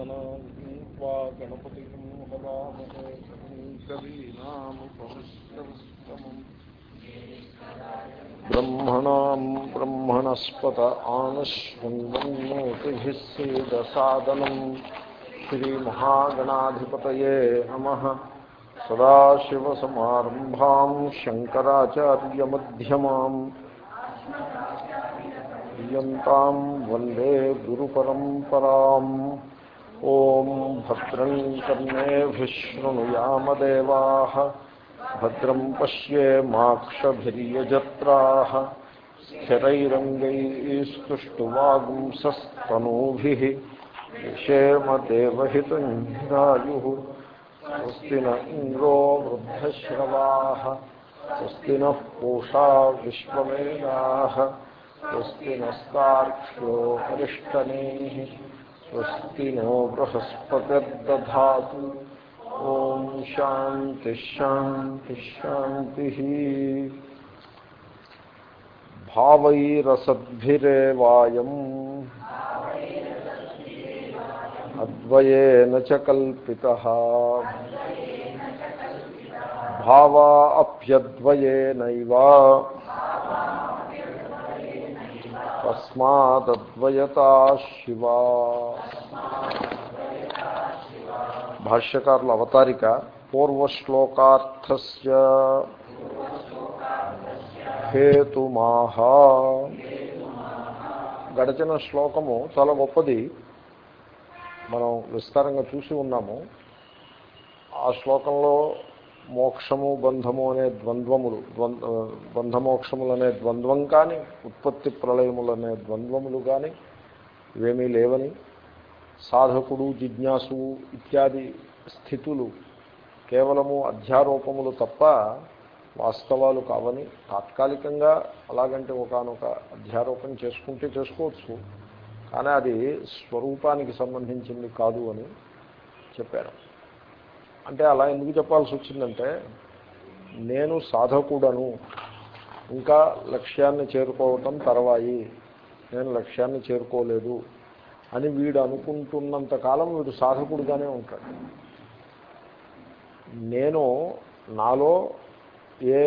त्वा गणपतिं हवामहे कवीनामुपमस्तमम् ब्रह्मणाम् ब्रह्मणस्पत आनश्वन्वन्नोतिभिः सीदसादनम् श्रीमहागणाधिपतये नमः। सदाशिवसमारम्भाम् शङ्कराचार्यमध्यमाम् वंदे गुरुपरम्पराम्। ॐ भद्रं कर्णेभिः शृणुयामदेवाः भद्रं पश्येमाक्षभिर्यजत्राः स्थिरैरङ्गैस्तुष्टुवागुंसस्तनूभिः विषेमदेवहितञ्जायुः स्वस्ति न इन्द्रो वृद्धश्रवाः, स्वस्ति नः पूषा विश्ववेदाः स्वस्ति नस्तार्क्ष्यो हरिष्टनेः स्वस्ति नो बृहस्पतिर्दधातु। ॐ शान्तिश्शान्तिश्शान्तिः भावैरसद्भिरेवायम्। अद्वयेन च कल्पितः। भावा తస్మాదద్వయతా శివా భాష్యకారుల అవతారిక పూర్వశ్లోకార్థస్ హేతుమాహా. గడిచిన శ్లోకము చాలా గొప్పది. మనం విస్తారంగా చూసి ఉన్నాము. ఆ శ్లోకంలో మోక్షము బంధము అనే ద్వంద్వములు బంధమోక్షములు అనే ద్వంద్వం కానీ ఉత్పత్తి ప్రళయములు అనే ద్వంద్వములు కానీ ఇవేమీ లేవని సాధకుడు జిజ్ఞాసు ఇత్యాది స్థితులు కేవలము అధ్యారోపములు తప్ప వాస్తవాలు కావని తాత్కాలికంగా అలాగంటే ఒకనొక అధ్యారోపణ చేసుకుంటే చేసుకోవచ్చు. కానీ అది స్వరూపానికి సంబంధించింది కాదు అని చెప్పారు. అంటే అలా ఎందుకు చెప్పాల్సి వచ్చిందంటే నేను సాధకుడను ఇంకా లక్ష్యాన్ని చేరుకోవటం తర్వాయి నేను లక్ష్యాన్ని చేరుకోలేదు అని వీడు అనుకుంటున్నంత కాలం వీడు సాధకుడుగానే ఉంటాడు. నేను నాలో ఏ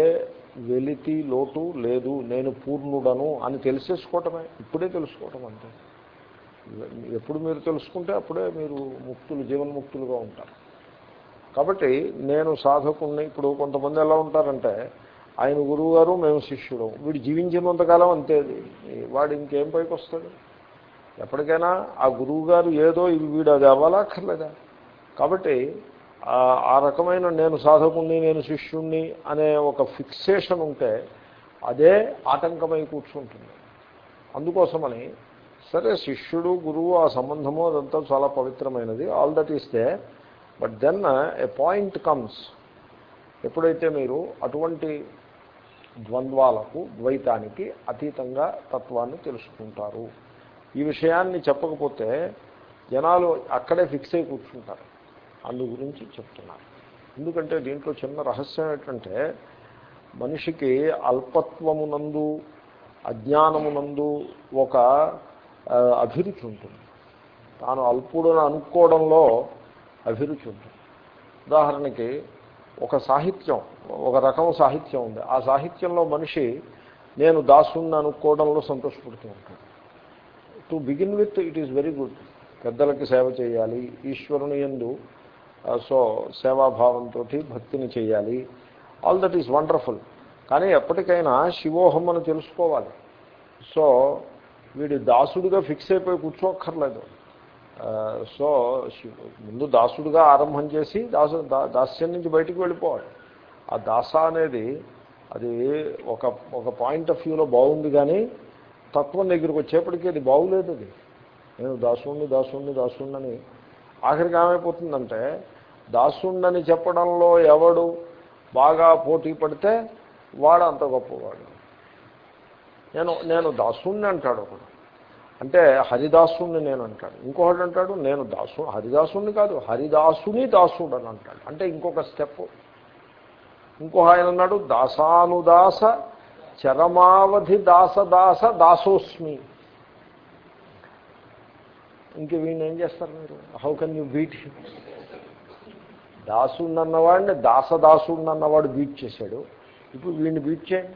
వెలితి లోటు లేదు నేను పూర్ణుడను అని తెలిసేసుకోవటమే ఇప్పుడే తెలుసుకోవటం అంటే ఎప్పుడు మీరు తెలుసుకుంటే అప్పుడే మీరు ముక్తులు జీవన్ముక్తులుగా ఉంటారు. కాబట్టి నేను సాధకుణ్ణి ఇప్పుడు కొంతమంది ఎలా ఉంటారంటే ఆయన గురువు గారు మేము శిష్యుడు వీడు జీవించినంతకాలం అంతే వాడు ఇంకేం పైకి వస్తాడు ఎప్పటికైనా ఆ గురువు గారు ఏదో ఇది వీడు అది అవ్వాలక్కర్లేదా? కాబట్టి ఆ రకమైన నేను సాధకుణ్ణి నేను శిష్యుణ్ణి అనే ఒక ఫిక్సేషన్ ఉంటే అదే ఆటంకమై కూర్చుంటుంది. అందుకోసమని సరే శిష్యుడు గురువు ఆ సంబంధము అదంతా చాలా పవిత్రమైనది. All that ఈస్తే but then a point comes ఎప్పుడైతే మీరు అటువంటి ద్వంద్వాలకు ద్వైతానికి అతీతంగా తత్వాన్ని తెలుసుకుంటారు. ఈ విషయాన్ని చెప్పకపోతే జనాలు అక్కడే ఫిక్స్ అయి కూర్చుంటారు. అందు గురించి చెప్తున్నారు. ఎందుకంటే దీంట్లో చిన్న రహస్యం ఏంటంటే మనిషికి అల్పత్వమునందు అజ్ఞానమునందు ఒక అభిరుచి ఉంటుంది. తాను అల్పుడని అనుకోవడంలో అభిరుచి ఉంటుంది. ఉదాహరణకి ఒక సాహిత్యం ఒక రకం సాహిత్యం ఉంది. ఆ సాహిత్యంలో మనిషి నేను దాసుని అనుకోవడంలో సంతోషపడుతూ ఉంటాడు. To begin with it is very good పెద్దలకి సేవ చేయాలి ఈశ్వరుని ఎందు సో సేవాభావంతో భక్తిని చేయాలి. ఆల్ దట్ ఈస్ వండర్ఫుల్ కానీ ఎప్పటికైనా శివోహం అని తెలుసుకోవాలి. సో వీడి దాసుడిగా ఫిక్స్ అయిపోయి కూర్చోక్కర్లేదు. సో ముందు దాసుడుగా ఆరంభం చేసి దాసు దాస్యం నుంచి బయటికి వెళ్ళిపోవాలి. ఆ దాస అనేది అది ఒక ఒక పాయింట్ ఆఫ్ వ్యూలో బాగుంది కానీ తత్వం దగ్గరికి వచ్చేప్పటికీ అది బాగులేదు అది. నేను దాసుణ్ణి దాసుణ్ణి దాసుణ్ణని ఆఖరికి ఏమైపోతుందంటే దాసుండని చెప్పడంలో ఎవడు బాగా పోటీ పడితే వాడు అంత గొప్పవాడు. నేను నేను దాసుణ్ణి అంటాడు ఒకడు. అంటే హరిదాసుని నేను అంటాడు. ఇంకొకటి అంటాడు నేను దాసు హరిదాసుని కాదు హరిదాసుని దాసుడు అని అంటాడు. అంటే ఇంకొక స్టెప్. ఇంకో ఆయన అన్నాడు దాసానుదాస చరమావధి దాస దాస దాసోస్మి. ఇంక వీడిని ఏం చేస్తారు మీరు? హౌ కెన్ యూ బీట్ దాసుడు అన్నవాడిని దాసదాసుడు అన్నవాడు బీట్ చేశాడు. ఇప్పుడు వీడిని బీట్ చేయండి.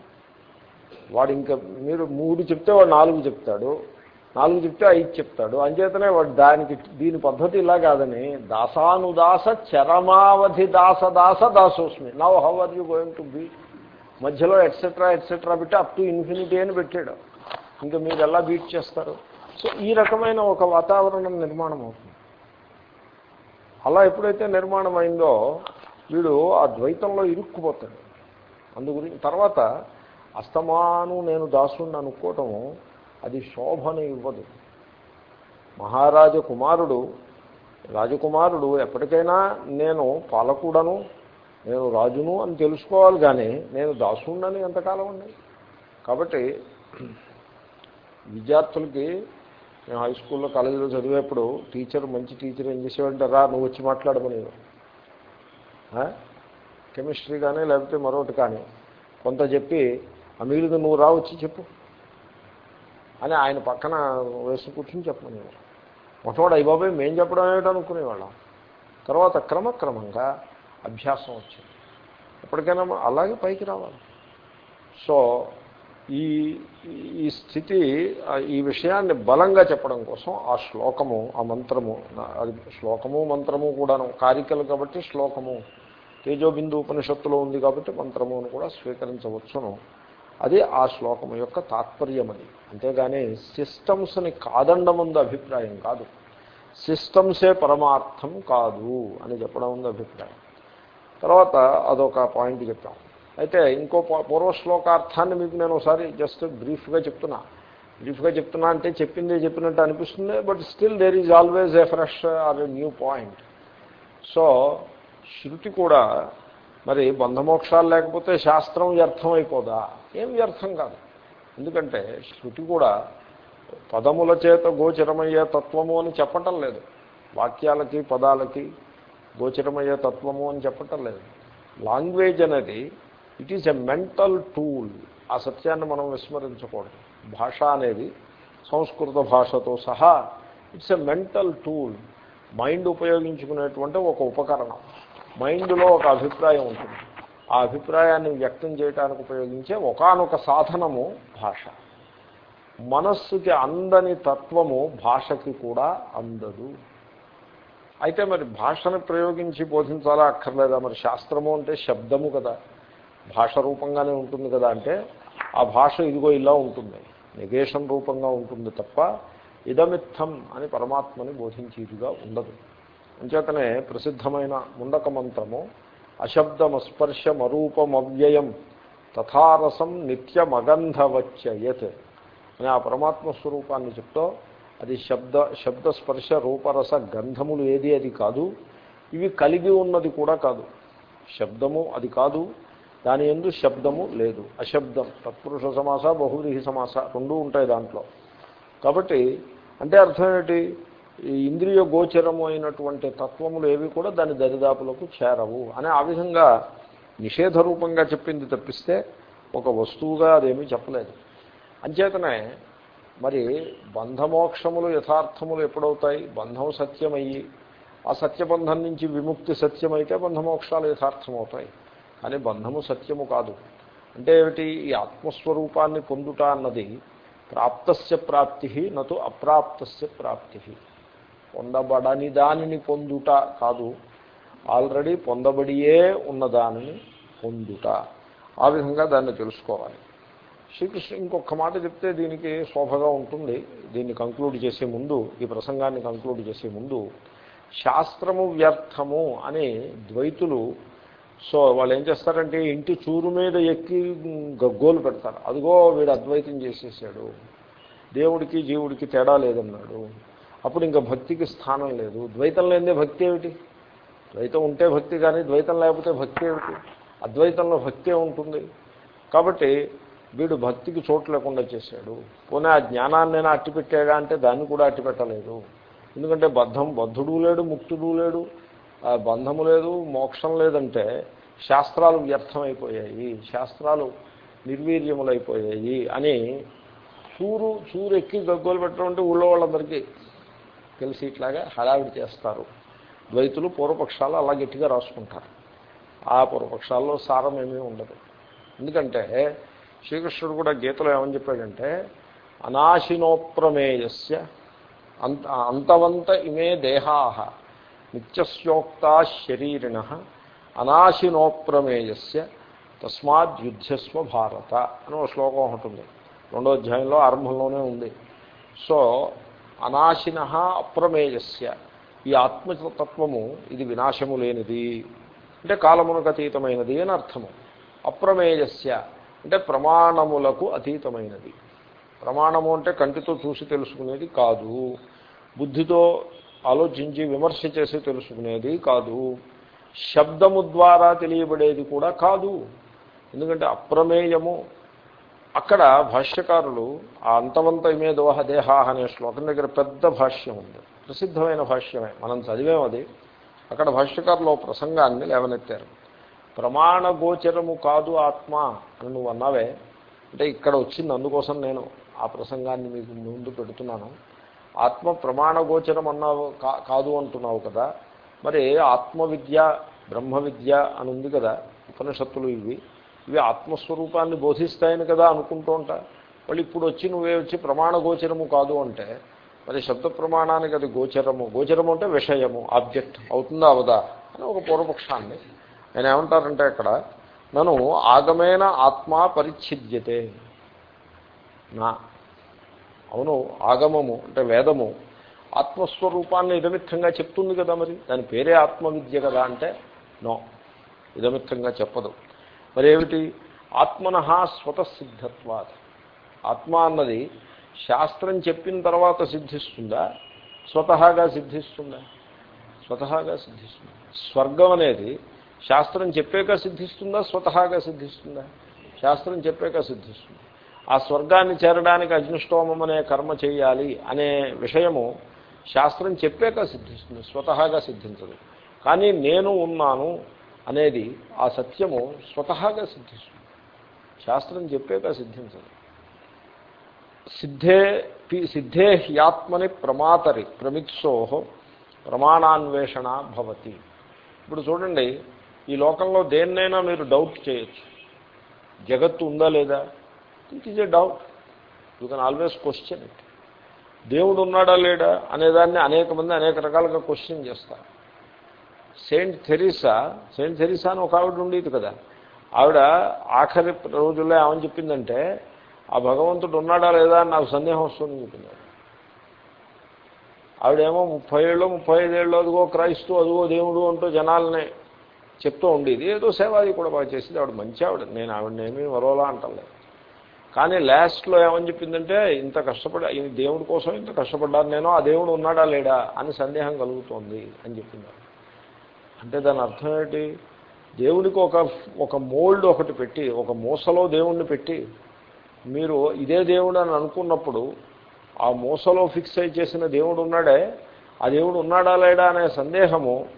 వాడు ఇంకా మీరు మూడు చెప్తే వాడు నాలుగు చెప్తాడు. నాలుగు చెప్తే ఐదు చెప్తాడు. అంచేతనే వాడు దానికి దీని పద్ధతి ఇలా కాదని దాసానుదాస చరమావధి దాస దాస దాసోస్మి. Now how are you going to be మధ్యలో ఎట్సెట్రా ఎట్సెట్రా పెట్టి అప్ టు ఇన్ఫినిటీ అని పెట్టాడు. ఇంకా మీరు ఎలా బీట్ చేస్తారు? సో ఈ రకమైన ఒక వాతావరణం నిర్మాణం అవుతుంది. అలా ఎప్పుడైతే నిర్మాణం అయిందో వీడు ఆ ద్వైతంలో ఇరుక్కుపోతాడు. అందు గురించి తర్వాత అస్తమాను నేను దాసుని అనుకోవటము అది శోభను ఇవ్వదు. మహారాజ కుమారుడు రాజకుమారుడు ఎప్పటికైనా నేను పాలకుడను నేను రాజును అని తెలుసుకోవాలి కానీ నేను దాసుండని ఎంతకాలం అండి? కాబట్టి విద్యార్థులకి నేను హై స్కూల్లో కాలేజీలో చదివేప్పుడు టీచర్ మంచి టీచర్ ఏం చేసేవంటారా రా నువ్వు వచ్చి మాట్లాడమని కెమిస్ట్రీ కానీ లేకపోతే మరొకటి కానీ కొంత చెప్పి ఆ మిగిలిన నువ్వు రా వచ్చి చెప్పు. అని ఆయన పక్కన వేసి కూర్చుని చెప్పమని మొట్టమొదటి అయ్యబాబాయ్ మేం చెప్పడం ఏమిటో అనుకునేవాళ్ళం. తర్వాత క్రమక్రమంగా అభ్యాసం వచ్చింది. ఎప్పటికైనా అలాగే పైకి రావాలి. సో ఈ ఈ స్థితి ఈ విషయాన్ని బలంగా చెప్పడం కోసం ఆ శ్లోకము ఆ మంత్రము అది శ్లోకము మంత్రము కూడాను కారికలు కాబట్టి శ్లోకము తేజోబిందు ఉపనిషత్తులో ఉంది కాబట్టి మంత్రము అని కూడా స్వీకరించవచ్చును. అది ఆ శ్లోకము యొక్క తాత్పర్యం అది అంతేగాని సిస్టమ్స్ని కాదండముంది అభిప్రాయం కాదు. సిస్టమ్సే పరమార్థం కాదు అని చెప్పడం ఉంది అభిప్రాయం. తర్వాత అదొక పాయింట్ చెప్పాం అయితే ఇంకో పూర్వ శ్లోకార్థాన్ని మీకు నేను ఒకసారి జస్ట్ బ్రీఫ్గా చెప్తున్నా. బ్రీఫ్గా చెప్తున్నా అంటే చెప్పిందే చెప్పినట్టు అనిపిస్తుంది but still there is always a fresh or a new point so శృతి కూడా మరి బంధమోక్షాలు లేకపోతే శాస్త్రం వ్యర్థం అయిపోదా? ఏం వ్యర్థం కాదు. ఎందుకంటే శృతి కూడా పదముల చేత గోచరమయ్యే తత్వము అని చెప్పటం లేదు. వాక్యాలకి పదాలకి గోచరమయ్యే తత్వము అని చెప్పటం లేదు. లాంగ్వేజ్ అనేది it is a mental tool ఆ సత్యాన్ని మనం విస్మరించకూడదు. భాష అనేది సంస్కృత భాషతో సహా it's a mental tool mind ఉపయోగించుకునేటువంటి ఒక ఉపకరణం. మైండ్లో ఒక అభిప్రాయం ఉంటుంది. ఆ అభిప్రాయాన్ని వ్యక్తం చేయడానికి ఉపయోగించే ఒకనొక సాధనము భాష. మనస్సుకి అందని తత్వము భాషకి కూడా అందదు. అయితే మరి భాషను ప్రయోగించి బోధించాలా అక్కర్లేదా? మరి శాస్త్రము అంటే శబ్దము కదా. భాష రూపంగానే ఉంటుంది కదా అంటే ఆ భాష ఇదిగో ఇలా ఉంటుంది. నెగేషన్ రూపంగా ఉంటుంది తప్ప ఇదమిత్తం అని పరమాత్మని బోధించేదిగా ఉండదు. అంచేతనే ప్రసిద్ధమైన ముండక మంత్రము అశబ్దమస్పర్శమరూపమవ్యయం తథారసం నిత్యమగంధవచ్చయత్ అని ఆ పరమాత్మ స్వరూపాన్ని చెప్తూ అది శబ్ద శబ్దస్పర్శ రూపరస గంధములు ఏది అది కాదు ఇవి కలిగి ఉన్నది కూడా కాదు. శబ్దము అది కాదు దాని ఎందు శబ్దము లేదు. అశబ్దం తత్పురుష సమాస బహువ్రీహి సమాస రెండూ ఉంటాయి దాంట్లో. కాబట్టి అంటే అర్థం ఏమిటి? ఇంద్రియ గోచరము అయినటువంటి తత్వములు ఏవి కూడా దాని దరిదాపులకు చేరవు అని ఆ విధంగా నిషేధ రూపంగా చెప్పింది తప్పిస్తే ఒక వస్తువుగా అదేమీ చెప్పలేదు. అంచేతనే మరి బంధమోక్షములు యథార్థములు ఎప్పుడవుతాయి? బంధం సత్యమయ్యి ఆ సత్యబంధం నుంచి విముక్తి సత్యమైతే బంధమోక్షాలు యథార్థమవుతాయి. కానీ బంధము సత్యము కాదు. అంటే ఏమిటి? ఈ ఆత్మస్వరూపాన్ని పొందుట అన్నది ప్రాప్తస్య ప్రాప్తి నటు అప్రాప్తస్య ప్రాప్తి. పొందబడని దానిని పొందుట కాదు. ఆల్రెడీ పొందబడియే ఉన్న దానిని పొందుట. ఆ విధంగా దాన్ని తెలుసుకోవాలి. శ్రీకృష్ణ ఇంకొక మాట చెప్తే దీనికి శోభగా ఉంటుంది. దీన్ని కంక్లూడ్ చేసే ముందు ఈ ప్రసంగాన్ని కంక్లూడ్ చేసే ముందు శాస్త్రము వ్యర్థము అని ద్వైతులు సో వాళ్ళు ఏం చేస్తారంటే ఇంటి చూరు మీద ఎక్కి గగ్గోలు పెడతారు. అదిగో వీడు అద్వైతం చేసేసాడు. దేవుడికి జీవుడికి తేడా లేదన్నాడు. అప్పుడు ఇంకా భక్తికి స్థానం లేదు. ద్వైతం లేదే భక్తి ఏమిటి? ద్వైతం ఉంటే భక్తి కానీ ద్వైతం లేకపోతే భక్తి ఏమిటి? అద్వైతంలో భక్తే ఉంటుంది. కాబట్టి వీడు భక్తికి చోటు లేకుండా చేశాడు. పోనీ ఆ జ్ఞానాన్నైనా అట్టిపెట్టాడా అంటే దాన్ని కూడా అట్టిపెట్టలేదు. ఎందుకంటే బద్ధం బద్ధుడు లేడు ముక్తుడు లేడు. బంధము లేదు మోక్షం లేదంటే శాస్త్రాలు వ్యర్థమైపోయాయి. శాస్త్రాలు నిర్వీర్యములైపోయాయి అని చూరు చూరు ఎక్కి గగ్గోలు పెట్టడం అంటే ఊళ్ళో వాళ్ళందరికీ తెలిసి ఇట్లాగా హడావిడి చేస్తారు. ద్వైతులు పూర్వపక్షాలు అలా గట్టిగా రాసుకుంటారు. ఆ పూర్వపక్షాల్లో సారం ఏమీ ఉండదు. ఎందుకంటే శ్రీకృష్ణుడు కూడా గీతలో ఏమని చెప్పాడంటే అనాశినోప్రమేయస్య అంత అంతవంత ఇమే దేహా నిత్యస్యోక్తా శరీరిణ అనాశినోప్రమేయస్య తస్మాద్యుద్ధస్వ భారత అని ఒక శ్లోకం ఒకటి ఉంది. రెండో అధ్యాయంలో ఆరంభంలోనే ఉంది. సో అనాశిన అప్రమేయస్య. ఈ ఆత్మతత్వము ఇది వినాశము లేనిది. అంటే కాలమునకు అతీతమైనది అని అర్థము. అప్రమేయస్య అంటే ప్రమాణములకు అతీతమైనది. ప్రమాణము అంటే కంటితో చూసి తెలుసుకునేది కాదు. బుద్ధితో ఆలోచించి విమర్శ చేసి తెలుసుకునేది కాదు. శబ్దము ద్వారా తెలియబడేది కూడా కాదు. ఎందుకంటే అప్రమేయము అక్కడ భాష్యకారులు ఆ అంతవంతమే దోహ దేహ అనే శ్లోకం దగ్గర పెద్ద భాష్యం ఉంది. ప్రసిద్ధమైన భాష్యమే. మనం చదివేం అది. అక్కడ భాష్యకారులు ప్రసంగాన్ని లేవనెత్తారు. ప్రమాణ గోచరము కాదు ఆత్మ అని నువ్వు అన్నావే. అంటే ఇక్కడ వచ్చింది అందుకోసం నేను ఆ ప్రసంగాన్ని మీకు ముందు పెడుతున్నాను. ఆత్మ ప్రమాణ గోచరం అన్నావు కా- కాదు అంటున్నావు కదా. మరి ఆత్మవిద్య బ్రహ్మ విద్య అని ఉంది కదా. ఉపనిషత్తులు ఇవి. ఇవి ఆత్మస్వరూపాన్ని బోధిస్తాయని కదా అనుకుంటూ ఉంటా. వాళ్ళు ఇప్పుడు వచ్చి నువ్వే వచ్చి ప్రమాణ గోచరము కాదు అంటే మరి శబ్ద ప్రమాణానికి అది గోచరము. గోచరము అంటే విషయము ఆబ్జెక్ట్ అవుతుందా అవదా అని ఒక పూర్వపక్షాన్ని. ఆయన ఏమంటారంటే అక్కడ నన్ను ఆగమేన ఆత్మ పరిచ్ఛిద్యతే. నా. అవును ఆగమము అంటే వేదము. ఆత్మస్వరూపాన్ని ఇదమిత్తంగా చెప్తుంది కదా మరి. దాని పేరే ఆత్మవిద్య కదా అంటే నో. ఇదమిత్తంగా చెప్పదు. మరేమిటి? ఆత్మన స్వతసిద్ధత్వాత్. ఆత్మ అన్నది శాస్త్రం చెప్పిన తర్వాత సిద్ధిస్తుందా? స్వతహాగా సిద్ధిస్తుందా? స్వతహాగా సిద్ధిస్తుంది? స్వర్గం అనేది శాస్త్రం చెప్పాక సిద్ధిస్తుందా? స్వతహాగా సిద్ధిస్తుందా? శాస్త్రం చెప్పాక సిద్ధిస్తుంది? ఆ స్వర్గాన్ని చేరడానికి అగ్నిష్టోమం అనే కర్మ చేయాలి అనే విషయము శాస్త్రం చెప్పాక సిద్ధిస్తుంది స్వతహాగా సిద్ధించదు. కానీ నేను ఉన్నాను అనేది ఆ సత్యము స్వతహాగా సిద్ధిస్తుంది. శాస్త్రం చెప్పాక సిద్ధించదు. సిద్ధే పి- సిద్ధే హ్యాత్మని ప్రమాతరి ప్రమిత్సోహో ప్రమాణాన్వేషణ భవతి. ఇప్పుడు చూడండి ఈ లోకంలో దేన్నైనా మీరు డౌట్ చేయొచ్చు. జగత్తు ఉందా లేదా? It is a doubt you can always question it దేవుడు ఉన్నాడా లేడా అనేదాన్ని అనేక మంది అనేక రకాలుగా క్వశ్చన్ చేస్తారు. సెయింట్ థెరీసా సెయింట్ థెరీసా అని ఒక ఆవిడ ఉండేది కదా. ఆవిడ ఆఖరి రోజుల్లో ఏమని చెప్పిందంటే ఆ భగవంతుడు ఉన్నాడా లేదా అని నాకు సందేహం వస్తుందని చెప్పింది ఆవిడేమో ముప్పై ఏళ్ళు ముప్పై ఐదేళ్ళు అదిగో క్రైస్తు అదిగో దేవుడు అంటూ జనాలని చెప్తూ ఉండేది. ఏదో సేవాది కూడా బాగా చేసింది. ఆవిడ మంచి ఆవిడ. నేను ఆవిడనేమీ మరోలా అంటలేదు. కానీ లాస్ట్లో ఏమని చెప్పిందంటే ఇంత కష్టపడి ఈ దేవుడి కోసం ఇంత కష్టపడ్డాను నేను ఆ దేవుడు ఉన్నాడా లేడా అని సందేహం కలుగుతోంది అని చెప్పింది అంటే దాని అర్థం ఏంటి దేవుడికి ఒక ఒక మోల్డ్ ఒకటి పెట్టి ఒక మూసలో దేవుణ్ణి పెట్టి మీరు ఇదే దేవుడు అని అనుకున్నప్పుడు ఆ మూసలో ఫిక్స్ అయి చేసిన దేవుడు ఉన్నాడే ఆ దేవుడు ఉన్నాడా లేడా అనే సందేహము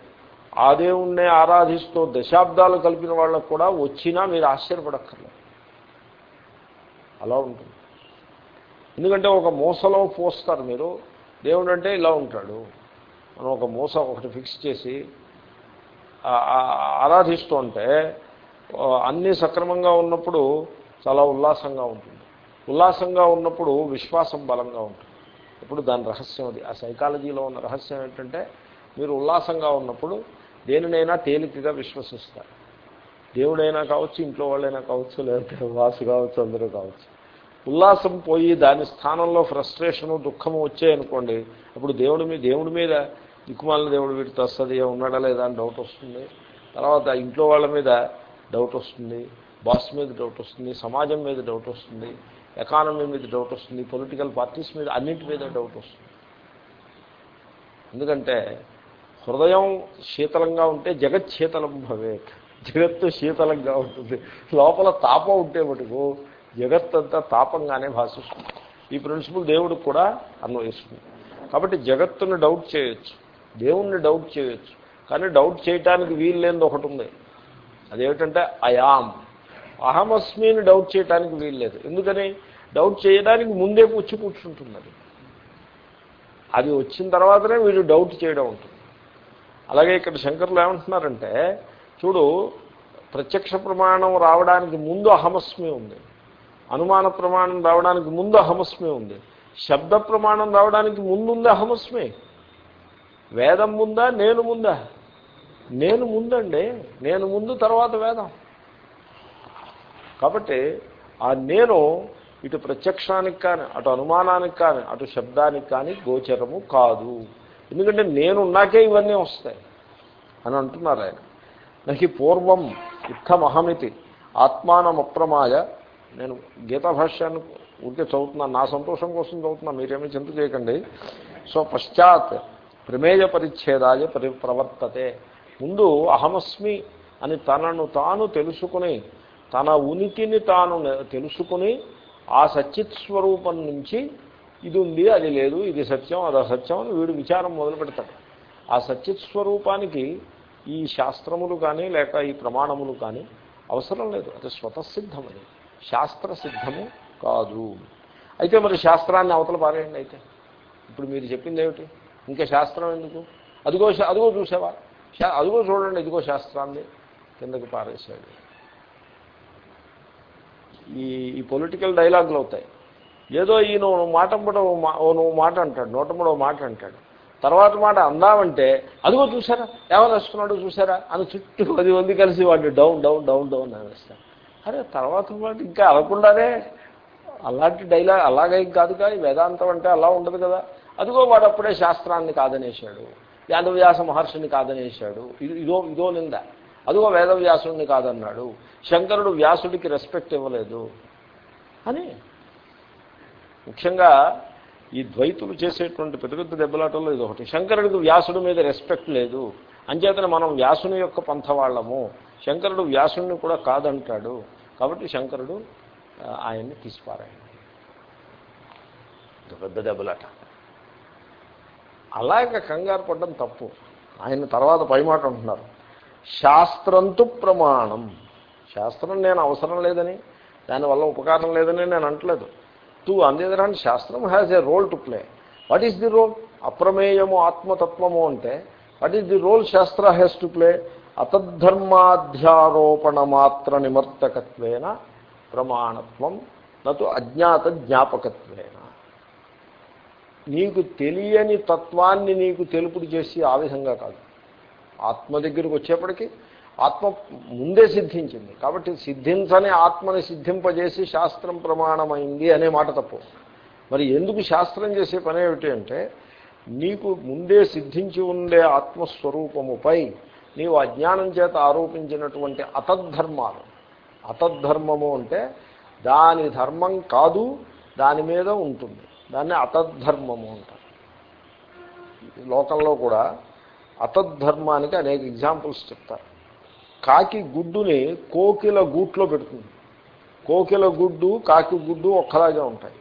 ఆ దేవుణ్ణే ఆరాధిస్తూ దశాబ్దాలు కలిపిన వాళ్ళకు కూడా వచ్చినా మీరు ఆశ్చర్యపడక్కర్లేదు. అలా ఉంటుంది. ఎందుకంటే ఒక మూసలో పోస్తారు మీరు దేవుడు అంటే ఇలా ఉంటాడు. మనం ఒక మూస ఒకటి ఫిక్స్ చేసి ఆరాధిస్తూ ఉంటే అన్నీ సక్రమంగా ఉన్నప్పుడు చాలా ఉల్లాసంగా ఉంటుంది. ఉల్లాసంగా ఉన్నప్పుడు విశ్వాసం బలంగా ఉంటుంది. ఇప్పుడు దాని రహస్యం అది. ఆ సైకాలజీలో ఉన్న రహస్యం ఏంటంటే మీరు ఉల్లాసంగా ఉన్నప్పుడు దేనినైనా తేలికగా విశ్వసిస్తారు. దేవుడైనా కావచ్చు ఇంట్లో వాళ్ళైనా కావచ్చు లేదంటే వాసు కావచ్చు అందరూ కావచ్చు. ఉల్లాసం పోయి దాని స్థానంలో ఫ్రస్ట్రేషను దుఃఖము వచ్చాయనుకోండి అప్పుడు దేవుడి మీద దేవుడి మీద దిక్కుమాలిన దేవుడు వీడితో వస్తుంది ఉన్నాడా లేదా అని డౌట్ వస్తుంది. తర్వాత ఇంట్లో వాళ్ళ మీద డౌట్ వస్తుంది బాస్ మీద డౌట్ వస్తుంది సమాజం మీద డౌట్ వస్తుంది ఎకానమీ మీద డౌట్ వస్తుంది పొలిటికల్ పార్టీస్ మీద అన్నింటి మీద డౌట్ వస్తుంది. ఎందుకంటే హృదయం శీతలంగా ఉంటే జగత్ శీతలం భవేత్ జగత్తు శీతలంగా ఉంటుంది. లోపల తాపం ఉంటే మటుకు జగత్తంతా తాపంగానే భాషిస్తుంది. ఈ ప్రిన్సిపల్ దేవుడికి కూడా అన్వయిస్తుంది. కాబట్టి జగత్తుని డౌట్ చేయొచ్చు. దేవుణ్ణి డౌట్ చేయొచ్చు. కానీ డౌట్ చేయటానికి వీలు లేనిది ఒకటి ఉంది. అదేమిటంటే అయామ్ అహమస్మిని డౌట్ చేయడానికి వీలు లేదు. ఎందుకని? డౌట్ చేయడానికి ముందే పుచ్చి కూర్చుంటుంది అది. అది వచ్చిన తర్వాతనే వీడు డౌట్ చేయడం ఉంటుంది. అలాగే ఇక్కడ శంకర్లు ఏమంటున్నారంటే చూడు ప్రత్యక్ష ప్రమాణం రావడానికి ముందు అహమస్మి ఉంది. అనుమాన ప్రమాణం రావడానికి ముందు అహమస్మి ఉంది. శబ్ద ప్రమాణం రావడానికి ముందుంది అహమస్మి వేదం ముందా నేను ముందా? నేను ముందండి. నేను ముందు తర్వాత వేదం. కాబట్టి ఆ నేను ఇటు ప్రత్యక్షానికి కానీ అటు అనుమానానికి కానీ అటు శబ్దానికి కానీ గోచరము కాదు. ఎందుకంటే నేను ఉన్నాకే ఇవన్నీ వస్తాయి అని అంటున్నారు ఆయన. నాకు పూర్వం ఇత్తమహమితి ఆత్మానం అప్రమాయ నేను గీతా భాష్యాన్ని ఊరికే చదువుతున్నాను నా సంతోషం కోసం చదువుతున్నా మీరేమీ చింత చేయకండి. సో పశ్చాత్ ప్రమేయ పరిచ్ఛేదాయ పరి ప్రవర్తతే. ముందు అహమస్మి అని తనను తాను తెలుసుకుని తన ఉనికిని తాను తెలుసుకుని ఆ సచిత్ స్వరూపం నుంచి ఇది ఉంది అది లేదు ఇది సత్యం అది అసత్యం అని వీడు విచారం మొదలు పెడతాడు. ఆ సచిత్ స్వరూపానికి ఈ శాస్త్రములు కానీ లేక ఈ ప్రమాణములు కానీ అవసరం లేదు. అది స్వతసిద్ధమని శాస్త్రసిద్ధము కాదు. అయితే మరి శాస్త్రాన్ని అవతల పారేయండి అయితే. ఇప్పుడు మీరు చెప్పింది ఏమిటి ఇంకా శాస్త్రం ఎందుకు? అదిగో అదిగో చూసావా? అదిగో చూడండి ఇదిగో శాస్త్రాన్ని కిందకి పారేసాడు ఈ ఈ పొలిటికల్ డైలాగులు అవుతాయి. ఏదో ఈయన మాట ఓ నువ్వు మాట అంటాడు నూట మూడో మాట అంటాడు. తర్వాత మాట అందామంటే అదిగో చూసారా? ఎవరు వస్తున్నాడు చూసారా? అని చుట్టూ పది మంది కలిసి వాడిని డౌన్ డౌన్ డౌన్ డౌన్ అనేస్తారు. అరే తర్వాత మాట ఇంకా అనకుండానే అలాంటి డైలాగ్ అలాగే కాదుగా? వేదాంతం అంటే అలా ఉండదు కదా? అదిగో వాడు అప్పుడే శాస్త్రాన్ని కాదనేశాడు. వేదవ్యాస మహర్షిని కాదనేశాడు. ఇది ఇదో ఇదో నింద. అదిగో వేదవ్యాసుడిని కాదన్నాడు. శంకరుడు వ్యాసుడికి రెస్పెక్ట్ ఇవ్వలేదు. అని ముఖ్యంగా ఈ ద్వైతులు చేసేటువంటి పెద్ద పెద్ద దెబ్బలాటల్లో ఇది ఒకటి శంకరుడికి వ్యాసుడి మీద రెస్పెక్ట్ లేదు. అంచేతనే మనం వ్యాసుని యొక్క పంథ వాళ్ళము శంకరుడు వ్యాసుడిని కూడా కాదంటాడు. కాబట్టి శంకరుడు ఆయన్ని తీసిపారాయండి పెద్ద దెబ్బలాట. అలాగ కంగారు పడ్డం తప్పు. ఆయన తర్వాత పైమాట అంటున్నారు. శాస్త్రంతు ప్రమాణం. శాస్త్రం నేను అవసరం లేదని దానివల్ల ఉపకారం లేదని నేను అంటలేదు తూ అదర్ శాస్త్రం has a role to play what is the role అప్రమేయము ఆత్మతత్వము అంటే వాట్ ఈస్ ది రోల్ శాస్త్ర హ్యాస్ టు ప్లే అతద్ధర్మాధ్యారోపణ మాత్ర నిమర్తకత్వేన ప్రమాణత్వం నటు అజ్ఞాత జ్ఞాపకత్వేన. నీకు తెలియని తత్వాన్ని నీకు తెలుపుడు చేసి ఆ విధంగా కాదు. ఆత్మ దగ్గరికి వచ్చేప్పటికీ ఆత్మ ముందే సిద్ధించింది. కాబట్టి సిద్ధించని ఆత్మని సిద్ధింపజేసి శాస్త్రం ప్రమాణమైంది అనే మాట తప్పు. మరి ఎందుకు శాస్త్రం చేసే పని ఏమిటి అంటే నీకు ముందే సిద్ధించి ఉండే ఆత్మస్వరూపముపై నీవు అజ్ఞానం చేత ఆరోపించినటువంటి అతద్ధర్మాలు. అతద్ధర్మము అంటే దాని ధర్మం కాదు దాని మీద ఉంటుంది. దాన్ని అతద్ధర్మము అంటారు. లోకంలో కూడా అతద్ధర్మానికి అనేక ఎగ్జాంపుల్స్ చెప్తారు. కాకి గుడ్డుని కోకిల గూట్లో పెడుతుంది. కోకిల గుడ్డు కాకి గుడ్డు ఒక్కలాగే ఉంటాయి.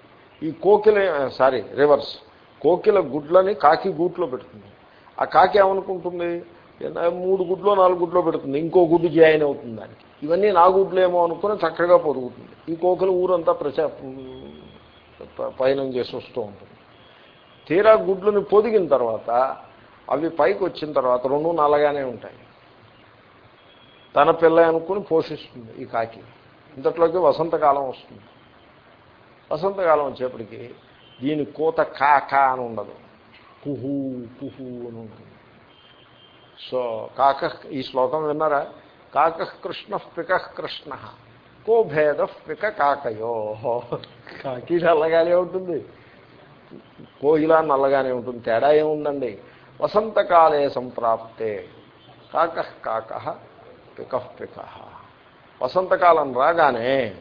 ఈ కోకిల సారీ రివర్స్. కోకిల గుడ్లని కాకి గూట్లో పెడుతుంది. ఆ కాకి ఏమనుకుంటుంది? మూడు గుడ్లో నాలుగు గుడ్లో పెడుతుంది. ఇంకో గుడ్డు జాయిన్ అవుతుంది దానికి. ఇవన్నీ నా గుడ్లు ఏమో అనుకుని చక్కగా పొదుగుతుంది ఈ కోకిల ఊరంతా ప్రచా పయనం చేసి వస్తూ ఉంటుంది. తీరా గుడ్లని పొదిగిన తర్వాత అవి పైకి వచ్చిన తర్వాత రెండు నల్లగానే ఉంటాయి. తన పిల్ల అనుకుని పోషిస్తుంది ఈ కాకి. ఇంతట్లోకి వసంతకాలం వస్తుంది. వసంతకాలం వచ్చేప్పటికి దీని కోత కా కా అని ఉండదు. కుహు కుహు అని ఉంటుంది. సో కాక ఈ శ్లోకం విన్నారా? కాక కృష్ణ పిక కృష్ణ. కో భేద పిక కాకయో. కాకి నల్లగానే ఉంటుంది. కోయిలా నల్లగానే ఉంటుంది. తేడా ఏముందండి? వసంతకాలే సంప్రాప్తే. కాక కాక పిక పిక. వసంతకాలం రాగానే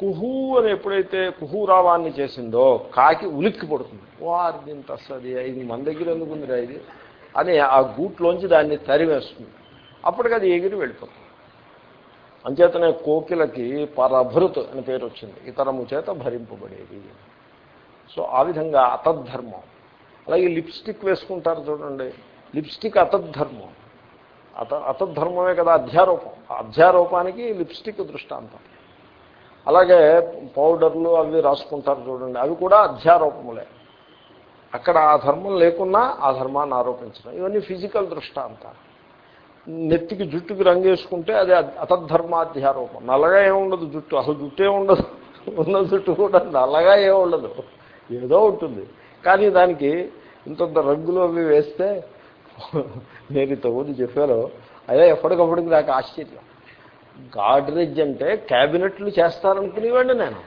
కుహూ అని ఎప్పుడైతే కుహూరావాన్ని చేసిందో కాకి ఉలిక్కి పడుతుంది. వారి దీని తస్సది ఇది మన దగ్గర ఎందుకుందిరా ఇది? అని ఆ గూట్లోంచి దాన్ని తరివేస్తుంది అప్పటికి అది ఎగిరి వెళ్ళిపోతుంది. అంచేతనే కోకిలకి పరభృత్ అని పేరు వచ్చింది. ఇతరము చేత భరింపబడేది. సో ఆ విధంగా అతద్ధర్మం. అలాగే లిప్స్టిక్ వేసుకుంటారు చూడండి. లిప్స్టిక్ అతద్ధర్మం. అత అతద్ధర్మమే కదా అధ్యారూపం. అధ్యారూపానికి లిప్స్టిక్ దృష్టాంతం. అలాగే పౌడర్లు అవి రాసుకుంటారు చూడండి. అవి కూడా అధ్యారూపములే. అక్కడ ఆ ధర్మం లేకున్నా ఆ ధర్మాన్ని ఆరోపించడం. ఇవన్నీ ఫిజికల్ దృష్టాంతాలు. నెత్తికి జుట్టుకి రంగేసుకుంటే అది అతద్ధర్మాధ్యారూపం. నల్లగా ఏముండదు జుట్టు. అసలు జుట్టే ఉండదు. ఉన్న జుట్టు కూడా నల్లగా ఏముండదు ఏదో ఉంటుంది. కానీ దానికి ఇంతంత రంగులు అవి వేస్తే నేను ఇంతకుముందు చెప్పాను అదే ఎప్పటికప్పటికి నాకు ఆశ్చర్యం. గాడ్రేజ్ అంటే క్యాబినెట్లు చేస్తారనుకునేవాడిని నేను.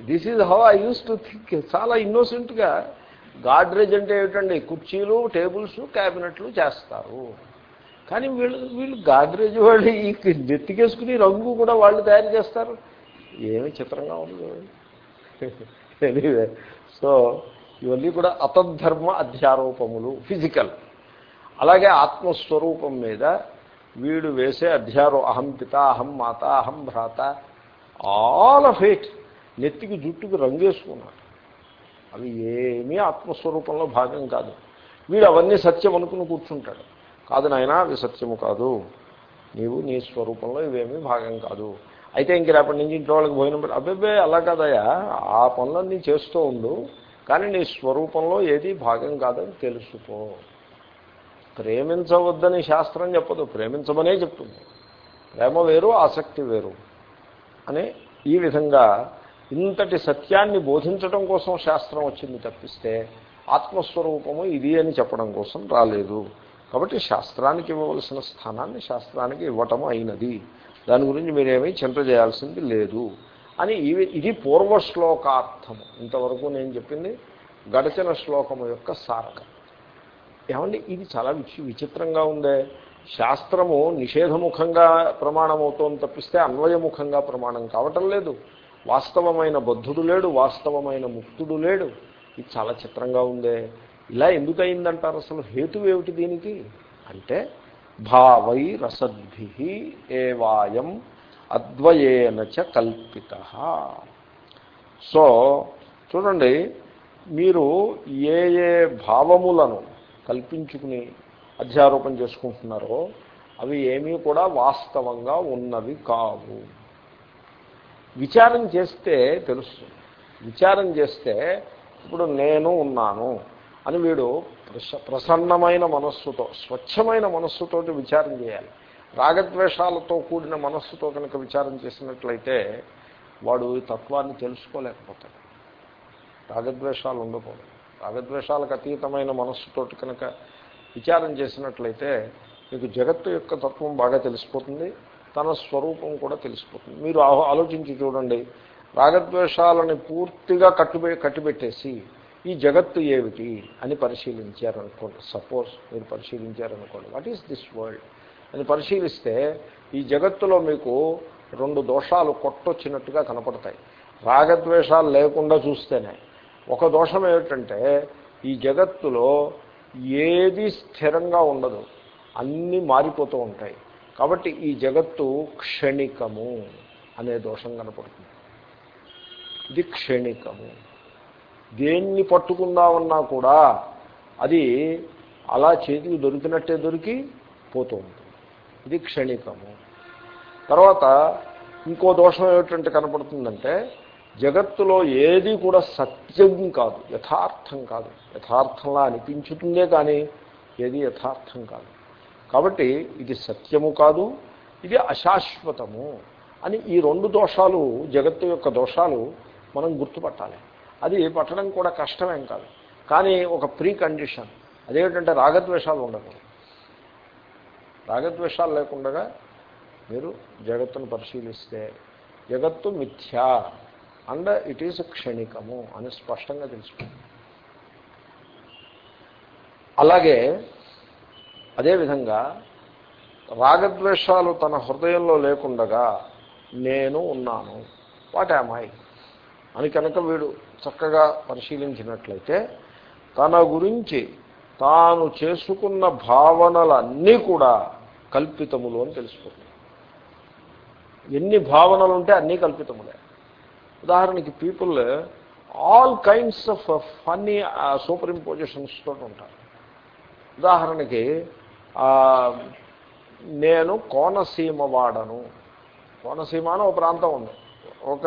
This is how I use to think చాలా ఇన్నోసెంట్గా గాడ్రేజ్ అంటే ఏమిటండి? కుర్చీలు టేబుల్స్ క్యాబినెట్లు చేస్తారు. కానీ వీళ్ళు వీళ్ళు గాడ్రేజ్ వాళ్ళు ఈ నెత్తికేసుకుని రంగు కూడా వాళ్ళు తయారు చేస్తారు. ఏమి చిత్రంగా ఉంది ఎనీవే సో ఇవన్నీ కూడా అతద్ధర్మ అధ్యారోపములు ఫిజికల్ అలాగే ఆత్మస్వరూపం మీద వీడు వేసే అధ్యారో అహం పిత అహం మాత అహం భ్రాత ఆల్ ఆఫ్ ఇట్ నెత్తికి జుట్టుకి రంగేసుకున్నాడు. అవి ఏమీ ఆత్మస్వరూపంలో భాగం కాదు. వీడు అవన్నీ సత్యం అనుకుని కూర్చుంటాడు. కాదు నాయన అవి సత్యము కాదు. నీవు నీ స్వరూపంలో ఇవేమీ భాగం కాదు. అయితే ఇంక రేపటి నుంచి ఇంట్లో వాళ్ళకి పోయిన అబ్బాబే అలా కాదయా ఆ పనులన్నీ చేస్తూ ఉండు. కానీ నీ స్వరూపంలో ఏది భాగం కాదని తెలుసుకో. ప్రేమించవద్దని శాస్త్రం చెప్పదు. ప్రేమించమనే చెప్తుంది. ప్రేమ వేరు ఆసక్తి వేరు. అని ఈ విధంగా ఇంతటి సత్యాన్ని బోధించడం కోసం శాస్త్రం వచ్చింది తప్పిస్తే ఆత్మస్వరూపము ఇది అని చెప్పడం కోసం రాలేదు. కాబట్టి శాస్త్రానికి ఇవ్వవలసిన స్థానాన్ని శాస్త్రానికి ఇవ్వటం అయినది. దాని గురించి మీరేమీ చింత చేయాల్సింది లేదు. అని ఇవి ఇది పూర్వశ్లోకార్థము. ఇంతవరకు నేను చెప్పింది గడచిన శ్లోకము యొక్క సారకం. ఏమండి ఇది చాలా విచి విచిత్రంగా ఉందే. శాస్త్రము నిషేధముఖంగా ప్రమాణమవుతోంది తప్పిస్తే అన్వయముఖంగా ప్రమాణం కావటం లేదు. వాస్తవమైన బద్ధుడు లేడు వాస్తవమైన ముక్తుడు లేడు. ఇది చాలా చిత్రంగా ఉందే. ఇలా ఎందుకయిందంటారు అసలు? హేతు ఏమిటి దీనికి? అంటే భావై రసద్భి ఏవాయం అద్వయేనచ కల్పిత. సో చూడండి మీరు ఏ ఏ భావములను కల్పించుకుని అధ్యారోపణ చేసుకుంటున్నారో అవి ఏమీ కూడా వాస్తవంగా ఉన్నవి కావు. విచారం చేస్తే తెలుస్తుంది. విచారం చేస్తే ఇప్పుడు నేను ఉన్నాను అని వీడు ప్రసన్నమైన మనస్సుతో స్వచ్ఛమైన మనస్సుతోటి విచారం చేయాలి. రాగద్వేషాలతో కూడిన మనస్సుతో కనుక విచారం చేసినట్లయితే వాడు తత్వాన్ని తెలుసుకోలేకపోతాడు. రాగద్వేషాలు ఉండకూడదు. రాగద్వేషాలకు అతీతమైన మనస్సుతోటి కనుక విచారం చేసినట్లయితే మీకు జగత్తు యొక్క తత్వం బాగా తెలిసిపోతుంది. తన స్వరూపం కూడా తెలిసిపోతుంది. మీరు ఆలోచించి చూడండి. రాగద్వేషాలని పూర్తిగా కట్టుబె కట్టిబెట్టేసి ఈ జగత్తు ఏమిటి అని పరిశీలించారనుకోండి. సపోజ్ మీరు పరిశీలించారనుకోండి. What is this world? అని పరిశీలిస్తే ఈ జగత్తులో మీకు రెండు దోషాలు కొట్టొచ్చినట్టుగా కనపడతాయి. రాగద్వేషాలు లేకుండా చూస్తేనే. ఒక దోషం ఏమిటంటే ఈ జగత్తులో ఏది స్థిరంగా ఉండదు. అన్నీ మారిపోతూ ఉంటాయి. కాబట్టి ఈ జగత్తు క్షణికము అనే దోషం కనపడుతుంది. ఇది క్షణికము. దేన్ని పట్టుకుందామన్నా కూడా అది అలా చేతికి దొరికినట్టే దొరికి పోతూ ఉంటుంది. ఇది క్షణికము. తర్వాత ఇంకో దోషం ఏమిటంటే కనపడుతుందంటే జగత్తులో ఏది కూడా సత్యం కాదు యథార్థం కాదు. యథార్థంలా అనిపించుతుందే కానీ ఏది యథార్థం కాదు. కాబట్టి ఇది సత్యము కాదు ఇది అశాశ్వతము అని ఈ రెండు దోషాలు జగత్తు యొక్క దోషాలు మనం గుర్తుపట్టాలి. అది పట్టడం కూడా కష్టమేం కాదు. కానీ ఒక ప్రీ కండిషన్ అదేమిటంటే రాగద్వేషాలు ఉండకూడదు రాగద్వేషాలు లేకుండా మీరు జగత్తును పరిశీలిస్తే జగత్తు మిథ్యా అండ్ ఇట్ ఈజ్ క్షణికము అని స్పష్టంగా తెలుసుకోండి అలాగే అదేవిధంగా రాగద్వేషాలు తన హృదయంలో లేకుండగా నేను ఉన్నాను. వాట్ యామాయి అని కనుక వీడు చక్కగా పరిశీలించినట్లయితే తన గురించి తాను చేసుకున్న భావనలన్నీ కూడా కల్పితములు అని తెలిసిపోతుంది ఎన్ని భావనలు ఉంటే అన్నీ కల్పితములే. ఉదాహరణకి people all kinds of funny superimpositions తోటి ఉంటారు. ఉదాహరణకి నేను కోనసీమ వాడను. కోనసీమ అని ఒక ప్రాంతం ఉంది. ఒక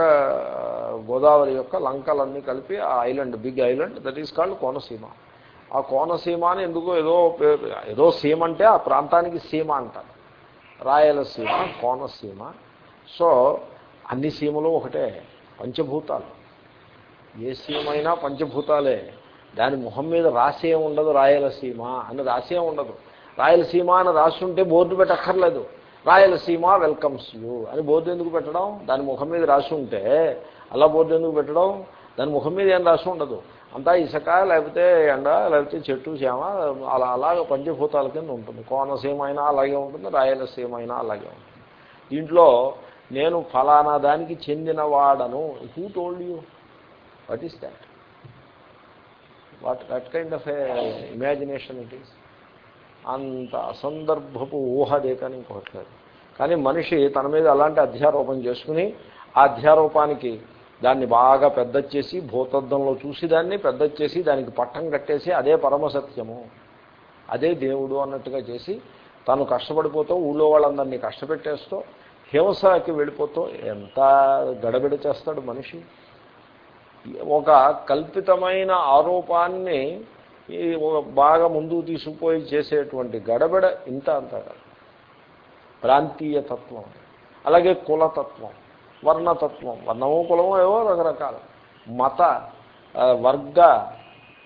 గోదావరి యొక్క లంకలన్నీ కలిపి ఆ island big island that is called Konaseema. ఆ కోనసీమ అని ఎందుకో ఏదో ఏదో సీమ అంటే ఆ ప్రాంతానికి సీమ అంటారు. రాయలసీమ కోనసీమ. సో అన్ని సీమలు ఒకటే పంచభూతాలు. ఏ సీమైనా పంచభూతాలే. దాని మొహం మీద రాసే ఉండదు రాయలసీమ అని రాసే ఉండదు. రాయలసీమ అని రాసి ఉంటే బోర్డు పెట్టక్కర్లేదు. Rayalaseema welcomes you. అని బోర్డు ఎందుకు పెట్టడం? దాని ముఖం మీద రాసి ఉంటే అలా బోర్డు ఎందుకు పెట్టడం? దాని ముఖం మీద ఏం రాసి ఉండదు. అంతా ఇసుక లేకపోతే ఎండ లేకపోతే చెట్టు చేమ అలా అలాగ పంచభూతాల కింద ఉంటుంది. కోనసీమ అయినా అలాగే ఉంటుంది రాయలసీమ అయినా అలాగే ఉంటుంది. దీంట్లో నేను ఫలానా దానికి చెందినవాడను. Who told you what is that what that kind of imagination it is అంత అసందర్భపు ఊహ దేకాని ఇంకోట్లేదు కానీ మనిషి తన మీద అలాంటి అధ్యారోపణ చేసుకుని ఆ అధ్యారోపానికి దాన్ని బాగా పెద్ద చేసి భూతద్దంలో చూసి దాన్ని పెద్ద చేసి దానికి పట్టం కట్టేసి అదే పరమసత్యము అదే దేవుడు అన్నట్టుగా చేసి తను కష్టపడిపోతూ ఊళ్ళో వాళ్ళందరినీ కష్టపెట్టేస్తూ హింసకి వెళ్ళిపోతూ ఎంత గడబిడ చేస్తాడు మనిషి. ఒక కల్పితమైన ఆరోపాన్ని ఈ బాగా ముందుకు తీసుకుపోయి చేసేటువంటి గడబిడ ఇంత అంత కాదు. ప్రాంతీయ తత్వం. అలాగే కులతత్వం వర్ణతత్వం వర్ణము కులము ఏవో రకరకాలు. మత వర్గ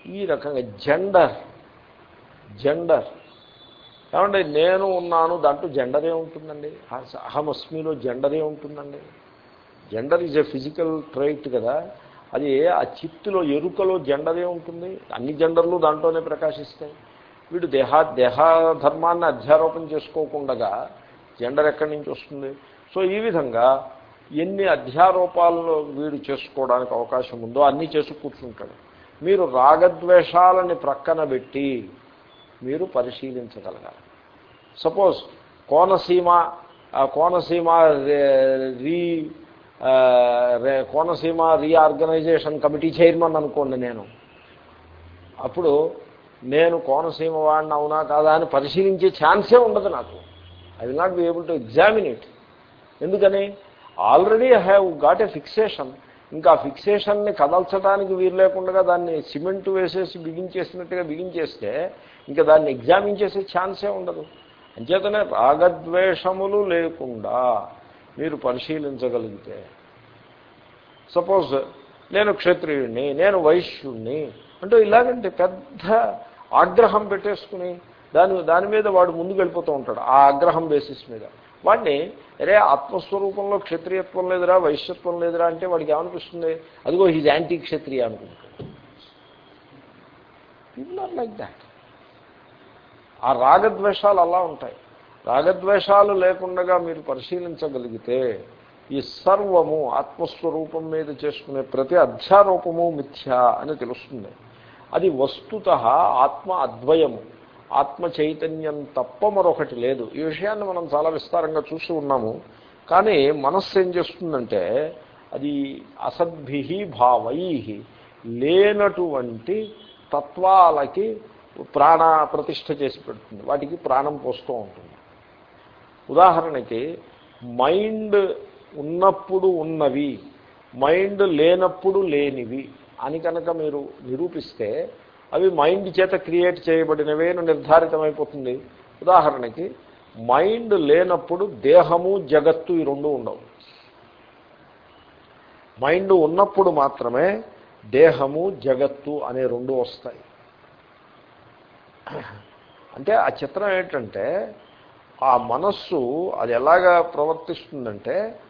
ఈ రకంగా జెండర్ జెండర్. ఏమంటే నేను ఉన్నాను దాంట్లో జెండర్ ఏముంటుందండి అహమస్మిలో జెండర్ ఏముంటుందండి gender is a physical trait కదా. అది ఆ చిత్తులో ఎరుకలో జెండరే ఉంటుంది. అన్ని జెండర్లు దాంట్లోనే ప్రకాశిస్తాయి. వీడు దేహా దేహధర్మాన్ని అధ్యారోపణ చేసుకోకుండా జెండర్ ఎక్కడి నుంచి వస్తుంది? సో ఈ విధంగా ఎన్ని అధ్యారోపాలను వీడు చేసుకోవడానికి అవకాశం ఉందో అన్నీ చేసి కూర్చుంటాడు. మీరు రాగద్వేషాలని ప్రక్కన పెట్టి మీరు పరిశీలించగలగాలి. సపోజ్ కోనసీమ కోనసీమ రే- రీ కోనసీమ రీఆర్గనైజేషన్ కమిటీ చైర్మన్ అనుకోండి నేను. అప్పుడు నేను కోనసీమ వాడిని అవునా కాదా అని పరిశీలించే ఛాన్సే ఉండదు నాకు. I will not be able to examine it ఎందుకని? Already I have got a fixation ఇంకా ఫిక్సేషన్ని కదల్చడానికి వీలు లేకుండా దాన్ని సిమెంట్ వేసేసి బిగించేసినట్టుగా బిగించేస్తే ఇంకా దాన్ని ఎగ్జామిన్ చేసే ఛాన్సే ఉండదు. అంచేతనే రాగద్వేషములు లేకుండా మీరు పరిశీలించగలిగితే. సపోజ్ నేను క్షత్రియుణ్ణి నేను వైశ్యుణ్ణి అంటే ఇలాగంటే పెద్ద ఆగ్రహం పెట్టేసుకుని దాని దాని మీద వాడు ముందుకు వెళ్ళిపోతూ ఉంటాడు ఆ ఆగ్రహం బేసిస్ మీద. వాడిని అరే ఆత్మస్వరూపంలో క్షత్రియత్వం లేదురా వైశ్యత్వం లేదురా అంటే వాడికి ఏమనిపిస్తుంది? అదిగో హీజ్ యాంటీ క్షత్రియ అనుకుంటాడు. పీపుల్ ఆర్ లైక్ దాట్ ఆ రాగద్వేషాలు అలా ఉంటాయి. రాగద్వేషాలు లేకుండా మీరు పరిశీలించగలిగితే ఈ సర్వము ఆత్మస్వరూపం మీద చేసుకునే ప్రతి అధ్యారూపము మిథ్య అని తెలుస్తుంది. అది వస్తుత ఆత్మ అద్వయము. ఆత్మ చైతన్యం తప్ప మరొకటి లేదు. ఈ విషయాన్ని మనం చాలా విస్తారంగా చూసి ఉన్నాము. కానీ మనస్సు ఏం చేస్తుందంటే అది అసద్భి భావై లేనటువంటి తత్వాలకి ప్రాణ ప్రతిష్ట చేసి పెడుతుంది. వాటికి ప్రాణం పోస్తూ ఉంటుంది. ఉదాహరణకి మైండ్ ఉన్నప్పుడు ఉన్నవి మైండ్ లేనప్పుడు లేనివి అని కనుక మీరు నిరూపిస్తే అవి మైండ్ చేత క్రియేట్ చేయబడినవే అని నిర్ధారితమైపోతుంది. ఉదాహరణకి మైండ్ లేనప్పుడు దేహము జగత్తు ఈ రెండు ఉండవు. మైండ్ ఉన్నప్పుడు మాత్రమే దేహము జగత్తు అనే రెండు వస్తాయి. అంటే ఆ చిత్రం ఏంటంటే ఆ మనస్సు అది ఎలాగా ప్రవర్తిస్తుందంటే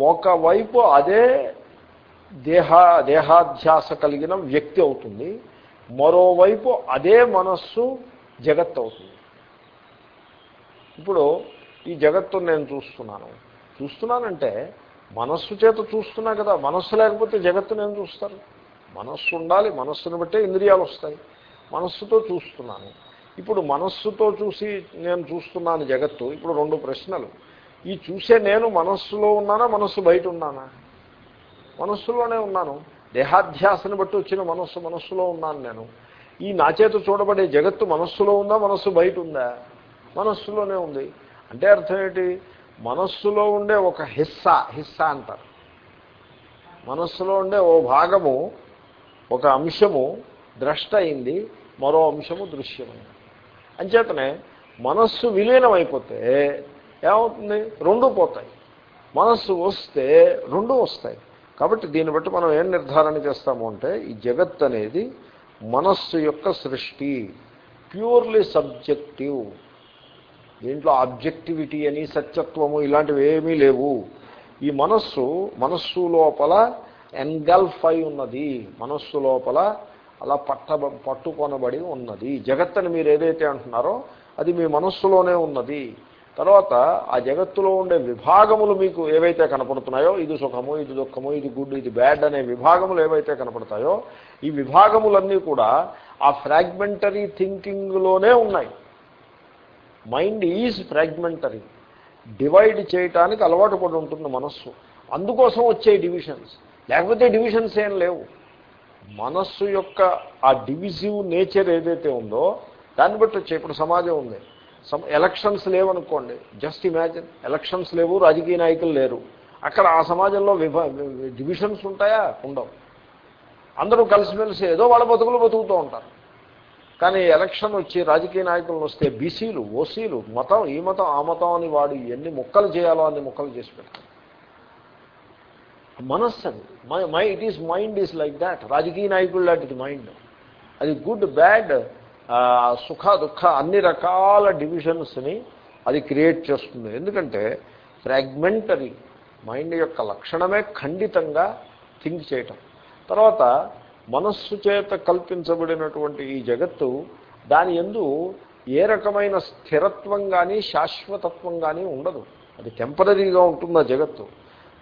ఒకవైపు అదే దేహ దేహాధ్యాస కలిగిన వ్యక్తి అవుతుంది మరోవైపు అదే మనస్సు జగత్ అవుతుంది. ఇప్పుడు ఈ జగత్తును నేను చూస్తున్నాను. చూస్తున్నానంటే మనస్సు చేత చూస్తున్నా కదా మనస్సు లేకపోతే జగత్తు నేను చూస్తారు? మనస్సు ఉండాలి మనస్సును బట్టే ఇంద్రియాలు వస్తాయి. మనస్సుతో చూస్తున్నాను. ఇప్పుడు మనస్సుతో చూసి నేను చూస్తున్నాను జగత్తు ఇప్పుడు రెండు ప్రశ్నలు. ఈ చూసే నేను మనస్సులో ఉన్నానా మనస్సు బయట ఉన్నానా? మనస్సులోనే ఉన్నాను. దేహాధ్యాసను బట్టి వచ్చిన మనస్సు మనస్సులో ఉన్నాను నేను. ఈ నా చేత చూడబడే జగత్తు మనస్సులో ఉందా మనస్సు బయట ఉందా? మనస్సులోనే ఉంది. అంటే అర్థం ఏంటి? మనస్సులో ఉండే ఒక హిస్సా హిస్సా అంటారు. మనస్సులో ఉండే ఓ భాగము ఒక అంశము ద్రష్ట అయింది మరో అంశము దృశ్యమైంది. అంచేతనే మనస్సు విలీనమైపోతే ఏమవుతుంది? రెండు పోతాయి. మనస్సు వస్తే రెండు వస్తాయి. కాబట్టి దీన్ని బట్టి మనం ఏం నిర్ధారణ చేస్తాము అంటే ఈ జగత్ అనేది మనస్సు యొక్క సృష్టి ప్యూర్లీ సబ్జెక్టివ్. దీంట్లో ఆబ్జెక్టివిటీ అని సత్యత్వము ఇలాంటివి ఏమీ లేవు. ఈ మనస్సు మనస్సు లోపల ఎన్గల్ఫ్ అయి ఉన్నది. మనస్సు లోపల అలా పట్ట పట్టుకొనబడి ఉన్నది. జగత్తని మీరు ఏదైతే అంటున్నారో అది మీ మనస్సులోనే ఉన్నది. తర్వాత ఆ జగత్తులో ఉండే విభాగములు మీకు ఏవైతే కనపడుతున్నాయో ఇది సుఖము ఇది దుఃఖము ఇది గుడ్ ఇది బ్యాడ్ అనే విభాగములు ఏవైతే కనపడతాయో ఈ విభాగములన్నీ కూడా ఆ ఫ్రాగ్మెంటరీ థింకింగ్లోనే ఉన్నాయి. మైండ్ ఈజ్ ఫ్రాగ్మెంటరీ డివైడ్ చేయటానికి అలవాటు పడి ఉంటుంది మనస్సు. అందుకోసం వచ్చే డివిజన్స్ లేకపోతే డివిజన్స్ ఏం లేవు. మనస్సు యొక్క ఆ డివిజివ్ నేచర్ ఏదైతే ఉందో దాన్ని బట్టి వచ్చే ఇప్పుడు సమాజం ఉంది. సమ్ ఎలక్షన్స్ లేవనుకోండి. జస్ట్ ఇమాజిన్ ఎలక్షన్స్ లేవు రాజకీయ నాయకులు లేరు. అక్కడ ఆ సమాజంలో విభ డివిజన్స్ ఉంటాయా? ఉండవు. అందరూ కలిసిమెలిసి ఏదో వాళ్ళ బతుకులు బతుకుతూ ఉంటారు. కానీ ఎలక్షన్ వచ్చి రాజకీయ నాయకులను వస్తే బీసీలు ఓసీలు మతం ఈ మతం ఆ మతం అని వాడు ఎన్ని ముక్కలు చేయాలో అన్ని ముక్కలు చేసి పెడతారు మనస్సు అది. My my it is mind is like that రాజకీయ నాయకుడు లాంటిది మైండ్ అది గుడ్ బ్యాడ్ సుఖ దుఃఖ అన్ని రకాల డివిజన్స్ని అది క్రియేట్ చేస్తుంది. ఎందుకంటే ఫ్రాగ్మెంటరీ మైండ్ యొక్క లక్షణమే ఖండితంగా థింక్ చేయటం. తర్వాత మనస్సు చేత కల్పించబడినటువంటి ఈ జగత్తు దాని ఎందు ఏ రకమైన స్థిరత్వం కానీ శాశ్వతత్వం కానీ ఉండదు. అది టెంపరీగా ఉంటుంది ఆ జగత్తు.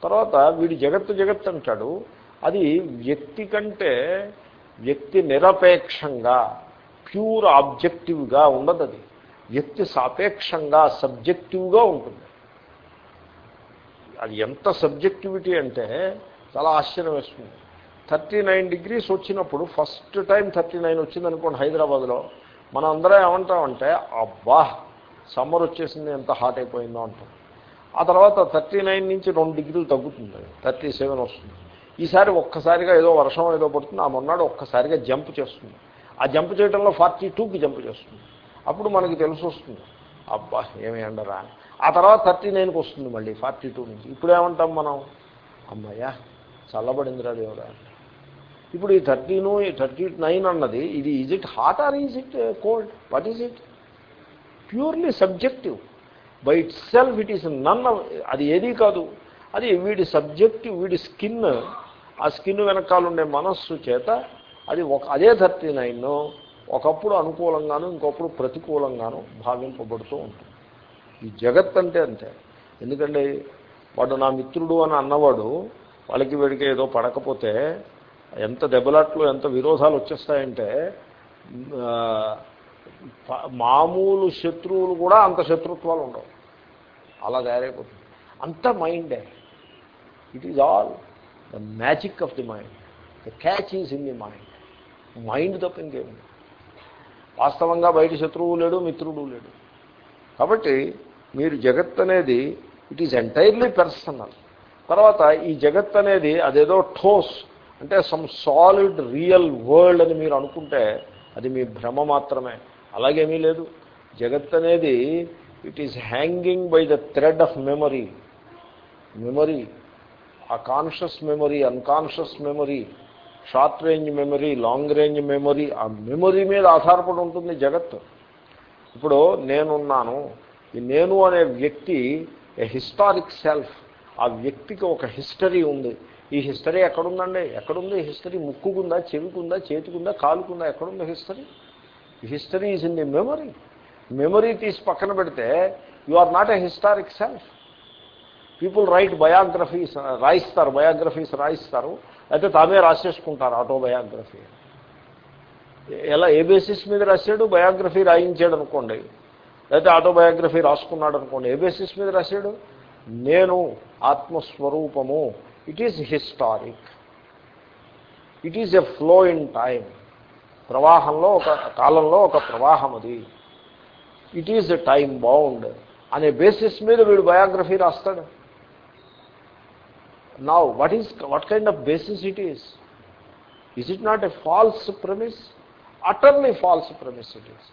తర్వాత వీడు జగత్తు జగత్ అంటాడు. అది వ్యక్తి కంటే వ్యక్తి నిరపేక్షంగా ప్యూర్ ఆబ్జెక్టివ్గా ఉండదు అది వ్యక్తి సాపేక్షంగా సబ్జెక్టివ్గా ఉంటుంది. అది ఎంత సబ్జెక్టివిటీ అంటే చాలా ఆశ్చర్యం వేస్తుంది. థర్టీ నైన్ డిగ్రీస్ వచ్చినప్పుడు ఫస్ట్ టైం థర్టీ నైన్ వచ్చింది అనుకోండి హైదరాబాద్లో. మనం అందరం ఏమంటామంటే అబ్బా సమ్మర్ వచ్చేసింది ఎంత హాట్ అయిపోయిందో అంటాం. ఆ తర్వాత థర్టీ నైన్ నుంచి రెండు డిగ్రీలు తగ్గుతుంది. థర్టీ సెవెన్ వస్తుంది. ఈసారి ఒక్కసారిగా ఏదో వర్షం ఏదో పడుతుంది. ఆ మొన్నాడు ఒక్కసారిగా జంప్ చేస్తుంది. ఆ జంప్ చేయడంలో ఫార్టీ టూకి జంప్ చేస్తుంది. అప్పుడు మనకి తెలిసి వస్తుంది. అబ్బా ఏమి అండరా? ఆ తర్వాత థర్టీ నైన్కి వస్తుంది మళ్ళీ ఫార్టీ టూ నుంచి. ఇప్పుడు ఏమంటాం మనం? అమ్మయ్యా చల్లబడిందిరా దేవుడా. ఇప్పుడు ఈ థర్టీను థర్టీ నైన్ అన్నది ఇది is it hot or is it cold what is it purely subjective by itself it is none అది ఏదీ కాదు. అది వీడి సబ్జెక్టివ్ వీడి స్కిన్ ఆ స్కిన్ వెనకాలండే మనస్సు చేత అది ఒక అదే థర్టీ నైన్ ఒకప్పుడు అనుకూలంగాను ఇంకొప్పుడు ప్రతికూలంగాను భావింపబడుతూ ఉంటుంది. ఈ జగత్ అంటే అంతే. ఎందుకంటే వాడు నా మిత్రుడు అని అన్నవాడు వాళ్ళకి వీడికి ఏదో పడకపోతే ఎంత దెబ్బలాట్లు ఎంత విరోధాలు వచ్చేస్తాయంటే మామూలు శత్రువులు కూడా అంత శత్రుత్వాలు ఉండవు. అలా తయారైపోతుంది. అంత మైండే. It is all the magic of the mind the catch is in the mind mind తప్ప ఇంకేముంది. వాస్తవంగా బయట శత్రువు లేడు మిత్రుడు లేడు. కాబట్టి మీరు జగత్ అనేది ఇట్ ఈజ్ ఎంటైర్లీ పర్సనల్ తర్వాత ఈ జగత్ అనేది అదేదో ఠోస్ అంటే సమ్ సాలిడ్ రియల్ వరల్డ్ అని మీరు అనుకుంటే అది మీ భ్రమ మాత్రమే. అలాగేమీ లేదు. జగత్ అనేది it is hanging by the thread of memory memory uh conscious memory unconscious memory short range memory long range memory ఆ మెమరీ మీద ఆధారపడి ఉంటుంది జగత్తు ఇప్పుడు నేనున్నాను. ఈ నేను అనే వ్యక్తి ఏ హిస్టారిక్ సెల్ఫ్ ఆ వ్యక్తికి ఒక హిస్టరీ ఉంది. ఈ హిస్టరీ ఎక్కడుందండి? ఎక్కడుంది? హిస్టరీ ముక్కుకుందా చెవికుందా చేతికుందా కాలుకుందా? ఎక్కడుంది history history is in the memory. Memory తీసి పక్కన పెడితే you are not a historic self. People write biographies రాయిస్తారు biographies రాయిస్తారు. అయితే తామే రాసేసుకుంటారు ఆటోబయోగ్రఫీ. ఎలా ఏ బేసిస్ మీద రాశాడు? బయోగ్రఫీ రాయించాడు అనుకోండి. లేకపోతే ఆటోబయోగ్రఫీ రాసుకున్నాడు అనుకోండి. ఏ బేసిస్ మీద రాశాడు? నేను ఆత్మస్వరూపము. It is historic it is a flow in time ప్రవాహంలో ఒక కాలంలో ఒక ప్రవాహం అది. ఇట్ ఈజ్ టైం బౌండ్ అనే బేసిస్ మీద వీడు బయోగ్రఫీ రాస్తాడు. Now what is what kind of basis it is is it not a false premise utterly false premise it is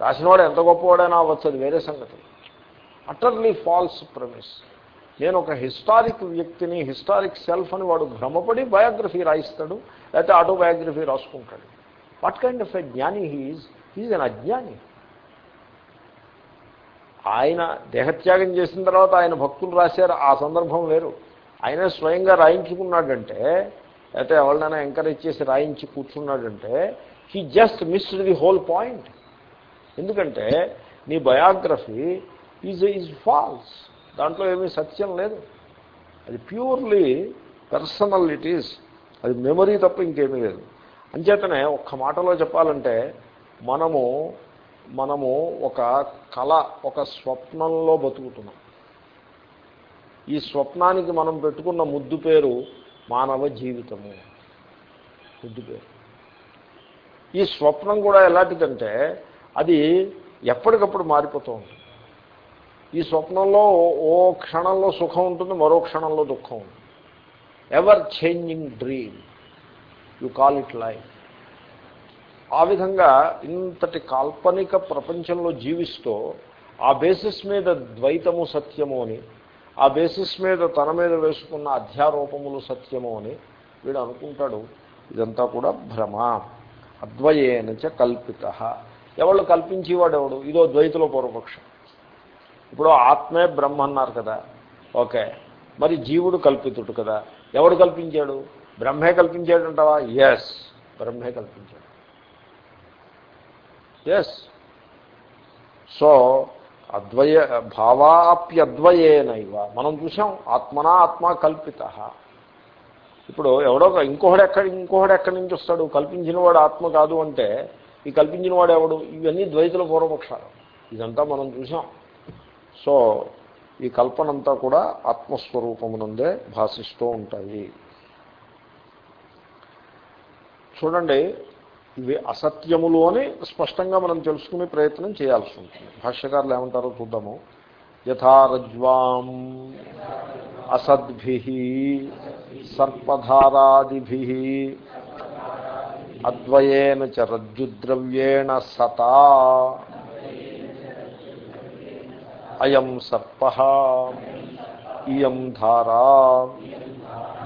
రాసినవాడు ఎంత గొప్పవాడైనా అవ్వచ్చు అది వేరే సంగతి. అటర్లీ ఫాల్స్ ప్రమిస్ నేను ఒక హిస్టారిక్ వ్యక్తిని హిస్టారిక్ సెల్ఫ్ అని వాడు భ్రమపడి బయోగ్రఫీ రాయిస్తాడు లేకపోతే ఆటోబయోగ్రఫీ రాసుకుంటాడు. వాట్ కైండ్ ఆఫ్ ఎ జ్ఞాని హీఈస్ హీజ్ అన్ అజ్ఞాని. ఆయన దేహత్యాగం చేసిన తర్వాత ఆయన భక్తులు రాశారు. ఆ సందర్భం వేరు. ఆయన స్వయంగా రాయించుకున్నాడంటే లేకపోతే ఎవరినైనా ఎంకరేజ్ చేసి రాయించి కూర్చున్నాడంటే he just missed the whole point ఎందుకంటే నీ బయోగ్రఫీ ఈజ్ ఈజ్ ఫాల్స్ దాంట్లో ఏమీ సత్యం లేదు. అది ప్యూర్లీ పర్సనల్ ఇట్ ఈస్ అది మెమరీ తప్ప ఇంకేమీ లేదు. అంచేతనే ఒక్క మాటలో చెప్పాలంటే మనము మనము ఒక కళ ఒక స్వప్నంలో బతుకుతున్నాం. ఈ స్వప్నానికి మనం పెట్టుకున్న ముద్దు పేరు మానవ జీవితము. ముద్దు పేరు. ఈ స్వప్నం కూడా ఎలాంటిదంటే అది ఎప్పటికప్పుడు మారిపోతూ ఉంటుంది. ఈ స్వప్నంలో ఓ క్షణంలో సుఖం ఉంటుంది మరో క్షణంలో దుఃఖం ఉంటుంది. Ever changing dream you call it life. ఆ విధంగా ఇంతటి కాల్పనిక ప్రపంచంలో జీవిస్తూ ఆ బేసిస్ మీద ద్వైతము సత్యము అని ఆ బేసిస్ మీద తన మీద వేసుకున్న అధ్యారూపములు సత్యము అని వీడు అనుకుంటాడు. ఇదంతా కూడా భ్రమ. అద్వయేనచ కల్పిత. ఎవళ్ళు కల్పించేవాడు ఎవడు ఇదో ద్వైతుల పూర్వపక్షం. ఇప్పుడు ఆత్మే బ్రహ్మ అన్నారు కదా. ఓకే. మరి జీవుడు కల్పితుడు కదా. ఎవడు కల్పించాడు? బ్రహ్మే కల్పించాడంటావా? ఎస్ బ్రహ్మే కల్పించాడు. ఎస్ సో అద్వయ భావాప్యద్వయేనైవ. మనం చూసాం ఆత్మనా ఆత్మ కల్పిత. ఇప్పుడు ఎవడో ఇంకొకడు ఎక్కడ ఇంకొకడు ఎక్కడి నుంచి వస్తాడు? కల్పించిన వాడు ఆత్మ కాదు అంటే ఈ కల్పించిన వాడు ఎవడు? ఇవన్నీ ద్వైతుల పూర్వపక్షాలు. ఇదంతా మనం చూసాం. సో ఈ కల్పనంతా కూడా ఆత్మస్వరూపమునందే భాషిస్తూ ఉంటాయి. చూడండి ఇవి అసత్యములు అని స్పష్టంగా మనం తెలుసుకునే ప్రయత్నం చేయాల్సి ఉంటుంది. భాష్యకారులు ఏమంటారో చూద్దాము. యథారజ్వాం అసద్భి సర్పధారాదిభి అద్వయేన చ రజ్జుద్రవ్యేణ సతా అయం సర్ప ఇయం ధారా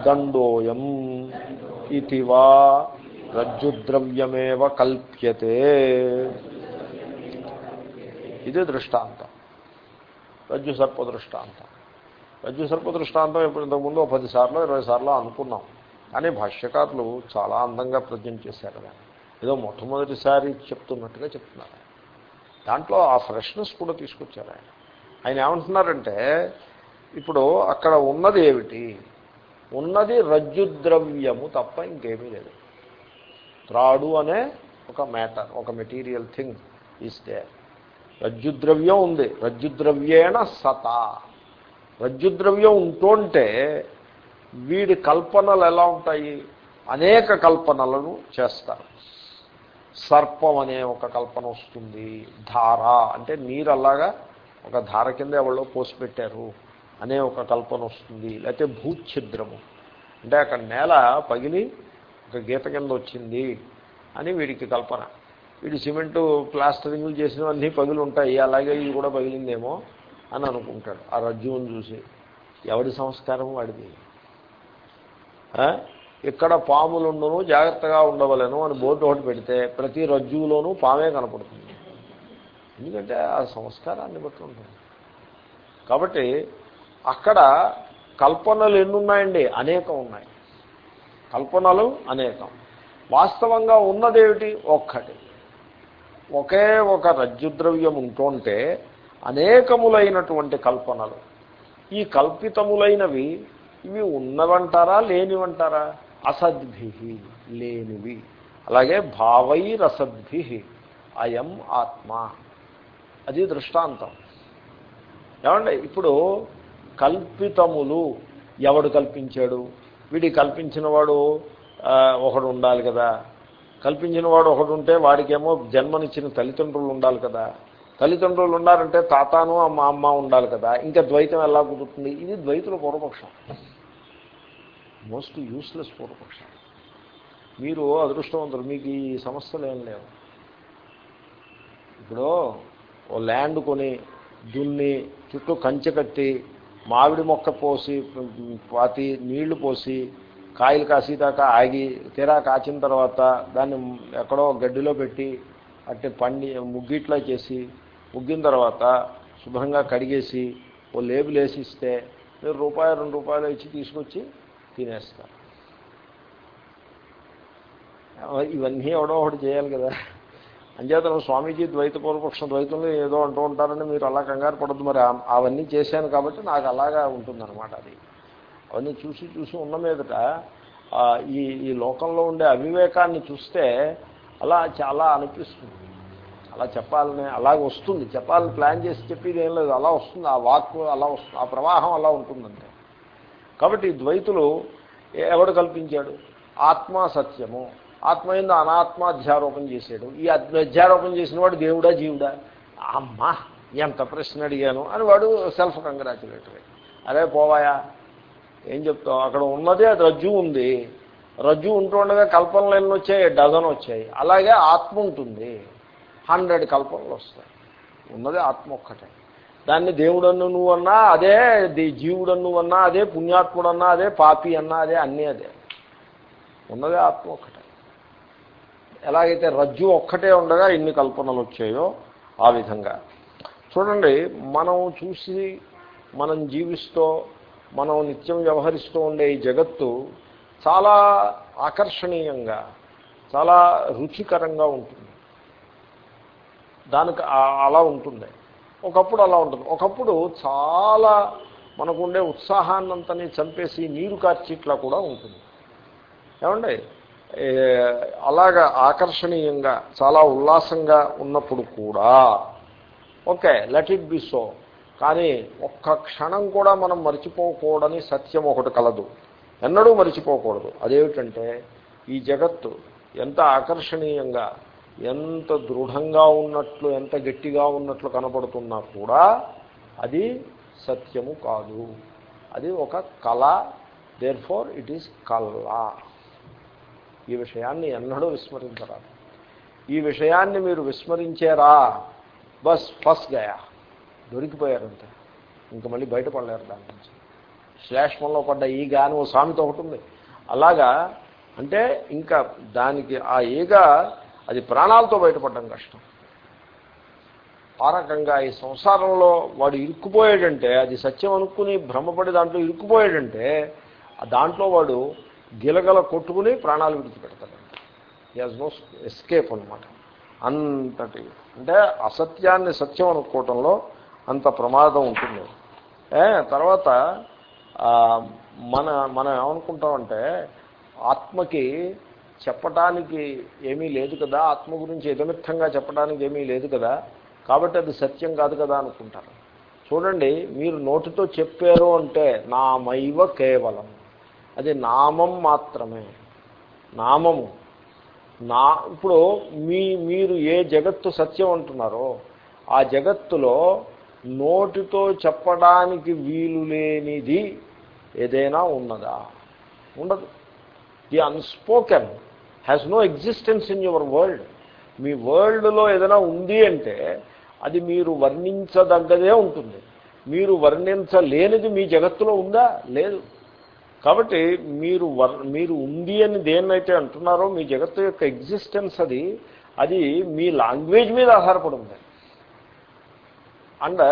దండోయం ఇతివా రజ్జుద్రవ్యమేవ కల్ప్యతే. ఇది దృష్టాంతం. రజ్జు సర్ప దృష్టాంతం. రజ్జు సర్ప దృష్టాంతం ఇప్పుడు ఇంతకుముందు పది సార్లు ఇరవై సార్లు అనుకున్నాం. కానీ భాష్యకారులు చాలా అందంగా ప్రజెంట్ చేశారు. దాన్ని ఏదో మొట్టమొదటిసారి చెప్తున్నట్టుగా చెప్తున్నారు. దాంట్లో ఆ ఫ్రెష్నెస్ కూడా తీసుకొచ్చారు ఆయన. ఆయన ఏమంటున్నారంటే ఇప్పుడు అక్కడ ఉన్నది ఏమిటి? ఉన్నది రజ్జుద్రవ్యము తప్ప ఇంకేమీ లేదు. త్రాడు అనే ఒక మ్యాటర్ ఒక మెటీరియల్ థింగ్ ఈస్ దే రజ్జుద్రవ్యం ఉంది. రజ్జుద్రవ్యేణ సత. రజ్జుద్రవ్యం ఉంటుంటే వీడి కల్పనలు ఎలా ఉంటాయి? అనేక కల్పనలను చేస్తారు. సర్పం అనే ఒక కల్పన వస్తుంది. ధార అంటే నీరు అలాగా ఒక ధార కింద ఎవరో పోసి పెట్టారు అనే ఒక కల్పన వస్తుంది. లేకపోతే భూఛిద్రము. అంటే అక్కడ నేల పగిలి ఒక గీత కింద వచ్చింది అని వీడికి కల్పన. వీడి సిమెంటు ప్లాస్టరింగ్లు చేసినవన్నీ పగిలి ఉంటాయి అలాగే ఇది కూడా పగిలిందేమో అని అనుకుంటాడు. ఆ రజ్జువుని చూసి ఎవడి సంస్కారం వాడిది? ఇక్కడ పాములుండును జాగ్రత్తగా ఉండవలను అని బోర్డు ఒకటి పెడితే ప్రతి రజ్జువులోనూ పామే కనపడుతుంది. ఎందుకంటే ఆ సంస్కారాన్ని బట్టి ఉంటుంది. కాబట్టి అక్కడ కల్పనలు ఎన్నున్నాయండి? అనేకం ఉన్నాయి. కల్పనలు అనేకం వాస్తవంగా ఉన్నదేమిటి? ఒక్కటి. ఒకే ఒక రజ్జుద్రవ్యం ఉంటుంటే అనేకములైనటువంటి కల్పనలు. ఈ కల్పితములైనవి ఇవి ఉన్నవంటారా లేనివంటారా? అసద్భి లేనివి. అలాగే భావైరసద్భి అయం ఆత్మ. అది దృష్టాంతం. ఏమండి ఇప్పుడు కల్పితములు ఎవడు కల్పించాడు? వీడి కల్పించిన వాడు ఒకడు ఉండాలి కదా. కల్పించిన వాడు ఒకడు ఉంటే వాడికేమో జన్మనిచ్చిన తల్లిదండ్రులు ఉండాలి కదా. తల్లిదండ్రులు ఉండాలంటే తాతాను అమ్మ అమ్మ ఉండాలి కదా. ఇంకా ద్వైతం ఎలా కుదురుతుంది? ఇది ద్వైతుల పూర్వపక్షం. మోస్ట్ యూస్లెస్ పూర్వపక్షం. మీరు అదృష్టవంతులు మీకు ఈ సమస్యలు ఏం లేవు. ఇప్పుడు ఓ ల్యాండ్ కొని దున్ని చుట్టూ కంచె కట్టి మామిడి మొక్క పోసి పాతి నీళ్ళు పోసి కాయలు కాసేదాకా ఆగి తీరా కాచిన తర్వాత దాన్ని ఎక్కడో గడ్డిలో పెట్టి అట్టి పండి ముగ్గిట్లా చేసి ముగ్గిన తర్వాత శుభ్రంగా కడిగేసి ఓ లేబుల్ వేసి ఇస్తే మీరు రూపాయి రెండు రూపాయలు ఇచ్చి తీసుకొచ్చి తినేస్తారు. ఇవన్నీ ఎవడో ఒకటి చేయాలి కదా. అంచేతను స్వామీజీ ద్వైత పూర్వపక్షం ద్వైతంలో ఏదో అంటూ ఉంటారని మీరు అలా కంగారు పడద్దు మరి. అవన్నీ చేశాను కాబట్టి నాకు అలాగా ఉంటుందన్నమాట అది. అవన్నీ చూసి చూసి ఉన్న మీదట ఈ ఈ లోకంలో ఉండే అవివేకాన్ని చూస్తే అలా చాలా అనిపిస్తుంది. అలా చెప్పాలని అలాగ వస్తుంది. చెప్పాలని ప్లాన్ చేసి చెప్పేది ఏం లేదు. అలా వస్తుంది. ఆ వాక్ అలా వస్తుంది. ఆ ప్రవాహం అలా ఉంటుందంటే. కాబట్టి ద్వైతులు ఎవడు కల్పించాడు? ఆత్మ సత్యము. ఆత్మ ఎందు అనాత్మాధ్యారోపణ చేశాడు. ఈ అధ్యారోపణం అధ్యారోపణ చేసిన వాడు దేవుడా జీవుడా? అమ్మా ఎంత ప్రశ్న అడిగాను అని వాడు సెల్ఫ్ కంగ్రాచులేటరీ అరే పోవాయా? ఏం చెప్తావు? అక్కడ ఉన్నదే అది రజ్జు ఉంది. రజ్జు ఉంటుండగా కల్పనలు ఎన్ని వచ్చాయి? డజన్ వచ్చాయి. అలాగే ఆత్మ ఉంటుంది. హండ్రెడ్ కల్పనలు వస్తాయి. ఉన్నదే ఆత్మ ఒక్కటే. దాన్ని దేవుడన్ను నువ్వన్నా అదే జీవుడన్ను అన్నా అదే పుణ్యాత్ముడన్నా అదే పాపి అన్నా అదే అన్నీ అదే. ఉన్నదే ఆత్మ ఒక్కటే. ఎలాగైతే రజ్జు ఒక్కటే ఉండగా ఇన్ని కల్పనలు వచ్చాయో ఆ విధంగా. చూడండి మనం చూసి మనం జీవిస్తూ మనం నిత్యం వ్యవహరిస్తూ ఉండే ఈ జగత్తు చాలా ఆకర్షణీయంగా చాలా రుచికరంగా ఉంటుంది. దానికి అలా ఉంటుంది. ఒకప్పుడు అలా ఉంటుంది. ఒకప్పుడు చాలా మనకుండే ఉత్సాహాన్నంతని చంపేసి నీరు కార్చిట్లా కూడా ఉంటుంది. ఏమండి? అలాగా ఆకర్షణీయంగా చాలా ఉల్లాసంగా ఉన్నప్పుడు కూడా okay let it be so కానీ ఒక్క క్షణం కూడా మనం మర్చిపోకూడని సత్యం ఒకటి కలదు. ఎన్నడూ మర్చిపోకూడదు. అదేమిటంటే ఈ జగత్తు ఎంత ఆకర్షణీయంగా ఎంత దృఢంగా ఉన్నట్లు ఎంత గట్టిగా ఉన్నట్లు కనపడుతున్నా కూడా అది సత్యము కాదు. అది ఒక కళ. దేర్ ఫోర్ ఇట్ ఈస్ కళ. ఈ విషయాన్ని ఎన్నడూ విస్మరించరాదు ఈ విషయాన్ని మీరు విస్మరించారా? బస్ ఫస్ట్ గయా. దొరికిపోయారంతే. ఇంక మళ్ళీ బయటపడలేరు దాని నుంచి. శ్లేష్మంలో పడ్డ ఈ గాని ఓ సామెత ఒకటి ఉంది. అలాగా అంటే ఇంకా దానికి ఆ ఈగ అది ప్రాణాలతో బయటపడడం కష్టం. ఆ రకంగా ఈ సంసారంలో వాడు ఇరుక్కుపోయాడంటే అది సత్యం అనుకుని భ్రమపడి దాంట్లో ఇరుక్కుపోయాడంటే దాంట్లో వాడు గిలగల కొట్టుకుని ప్రాణాలు విడిచిపెడతాడు. యాజ్ నో ఎస్కేప్ అనమాట అంతటి అంటే అసత్యాన్ని సత్యం అనుకోవటంలో అంత ప్రమాదం ఉంటుంది. తర్వాత మన మనం ఏమనుకుంటామంటే ఆత్మకి చెప్పటానికి ఏమీ లేదు కదా ఆత్మ గురించి ఎదమిత్తంగా చెప్పడానికి ఏమీ లేదు కదా కాబట్టి అది సత్యం కాదు కదా అనుకుంటారు. చూడండి మీరు నోటితో చెప్పారు అంటే నామైవ కేవలం. అది నామం మాత్రమే. నామము. నా ఇప్పుడు మీ మీరు ఏ జగత్తు సత్యం అంటున్నారో ఆ జగత్తులో నోటితో చెప్పడానికి వీలు లేనిది ఏదైనా ఉన్నదా? ఉండదు. The unspoken has no existence in your world మీ వరల్డ్లో ఏదైనా ఉంది అంటే అది మీరు వర్ణించదగ్గదే ఉంటుంది. మీరు వర్ణించలేనిది మీ జగత్తులో ఉందా? లేదు. కాబట్టి మీరు వర్ మీరు ఉంది అని దేన్నైతే అంటున్నారో మీ జగత్తు యొక్క ఎగ్జిస్టెన్స్ అది అది మీ లాంగ్వేజ్ మీద ఆధారపడి ఉంది and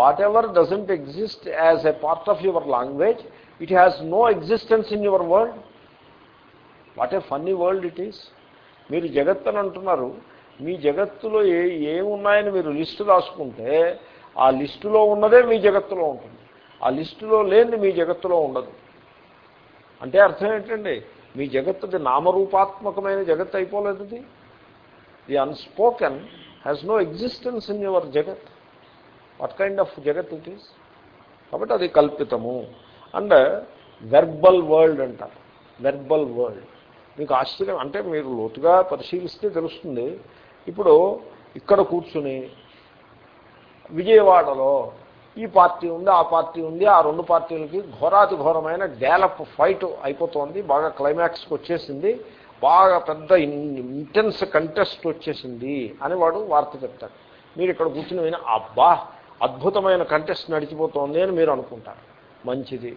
whatever doesn't exist as a part of your language it has no existence in your world what a funny world it is మీరు జగత్ అని అంటున్నారు. మీ జగత్తులో ఏ ఏమున్నాయని మీరు లిస్టు రాసుకుంటే ఆ లిస్టులో ఉన్నదే మీ జగత్తులో ఉంటుంది. ఆ లిస్టులో లేనిది మీ జగత్తులో ఉండదు. అంటే అర్థం ఏంటండి? మీ జగత్తుది నామరూపాత్మకమైన జగత్ అయిపోలేదు the unspoken has no existence in your జగత్. వాట్ కైండ్ ఆఫ్ జగత్ ఇట్ ఈస్ కాబట్టి అది కల్పితము. అండ్ వెర్బల్ వరల్డ్ అంటారు. వెర్బల్ వరల్డ్ మీకు ఆశ్చర్యం అంటే మీరు లోతుగా పరిశీలిస్తే తెలుస్తుంది. ఇప్పుడు ఇక్కడ కూర్చుని విజయవాడలో ఈ పార్టీ ఉంది ఆ పార్టీ ఉంది ఆ రెండు పార్టీలకి ఘోరాతి ఘోరమైన డెవలప్ ఫైట్ అయిపోతోంది బాగా క్లైమాక్స్కి వచ్చేసింది బాగా పెద్ద ఇంటెన్స్ కంటెస్ట్ వచ్చేసింది అని వాడు వార్త చెప్తాడు. మీరు ఇక్కడ కూర్చుని విని అబ్బా అద్భుతమైన కంటెస్ట్ నడిచిపోతోంది అని మీరు అనుకుంటారు. మంచిది.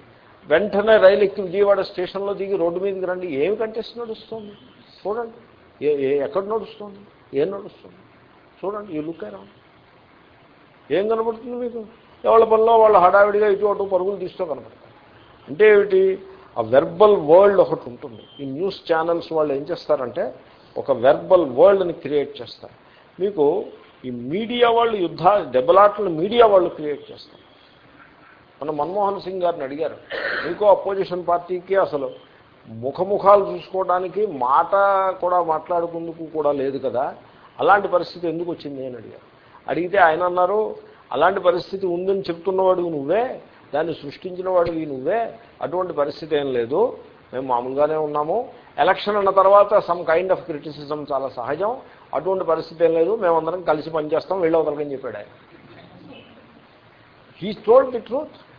వెంటనే రైలు ఎక్కి విజయవాడ స్టేషన్లో దిగి రోడ్డు మీదకి రండి. ఏమి కంటెస్ట్ నడుస్తుంది? చూడండి. ఏ ఏ ఎక్కడ నడుస్తుంది? ఏం నడుస్తుంది? చూడండి ఈ లుక్ అయినా ఏం కనబడుతుంది మీకు? ఎవరి పనిలో వాళ్ళు హడావిడిగా ఇటు అటు పరుగులు తీస్తూ కనపడతారు. అంటే ఏమిటి? ఆ వెర్బల్ వరల్డ్ ఒకటి ఉంటుంది. ఈ న్యూస్ ఛానల్స్ వాళ్ళు ఏం చేస్తారంటే ఒక వెర్బల్ వరల్డ్ని క్రియేట్ చేస్తారు. మీకు ఈ మీడియా వాళ్ళు యుద్ధ దెబ్బలాటలు మీడియా వాళ్ళు క్రియేట్ చేస్తారు. మన మన్మోహన్ సింగ్ గారిని అడిగారు. ఇంకో అపోజిషన్ పార్టీకి అసలు ముఖముఖాలు చూసుకోవడానికి మాట కూడా మాట్లాడుకుందుకు కూడా లేదు కదా? అలాంటి పరిస్థితి ఎందుకు వచ్చింది అని అడిగారు. అడిగితే ఆయన అన్నారు అలాంటి పరిస్థితి ఉందని చెప్తున్నవాడు నువ్వే దాన్ని సృష్టించిన వాడివి నువ్వే అటువంటి పరిస్థితి ఏం లేదు. మేము మామూలుగానే ఉన్నాము. ఎలక్షన్ అన్న తర్వాత సమ్ కైండ్ ఆఫ్ క్రిటిసిజం చాలా సహజం. అటువంటి పరిస్థితి ఏం లేదు. మేమందరం కలిసి పనిచేస్తాం. వెళ్ళవతలకని చెప్పాడు ఆయన. He told the truth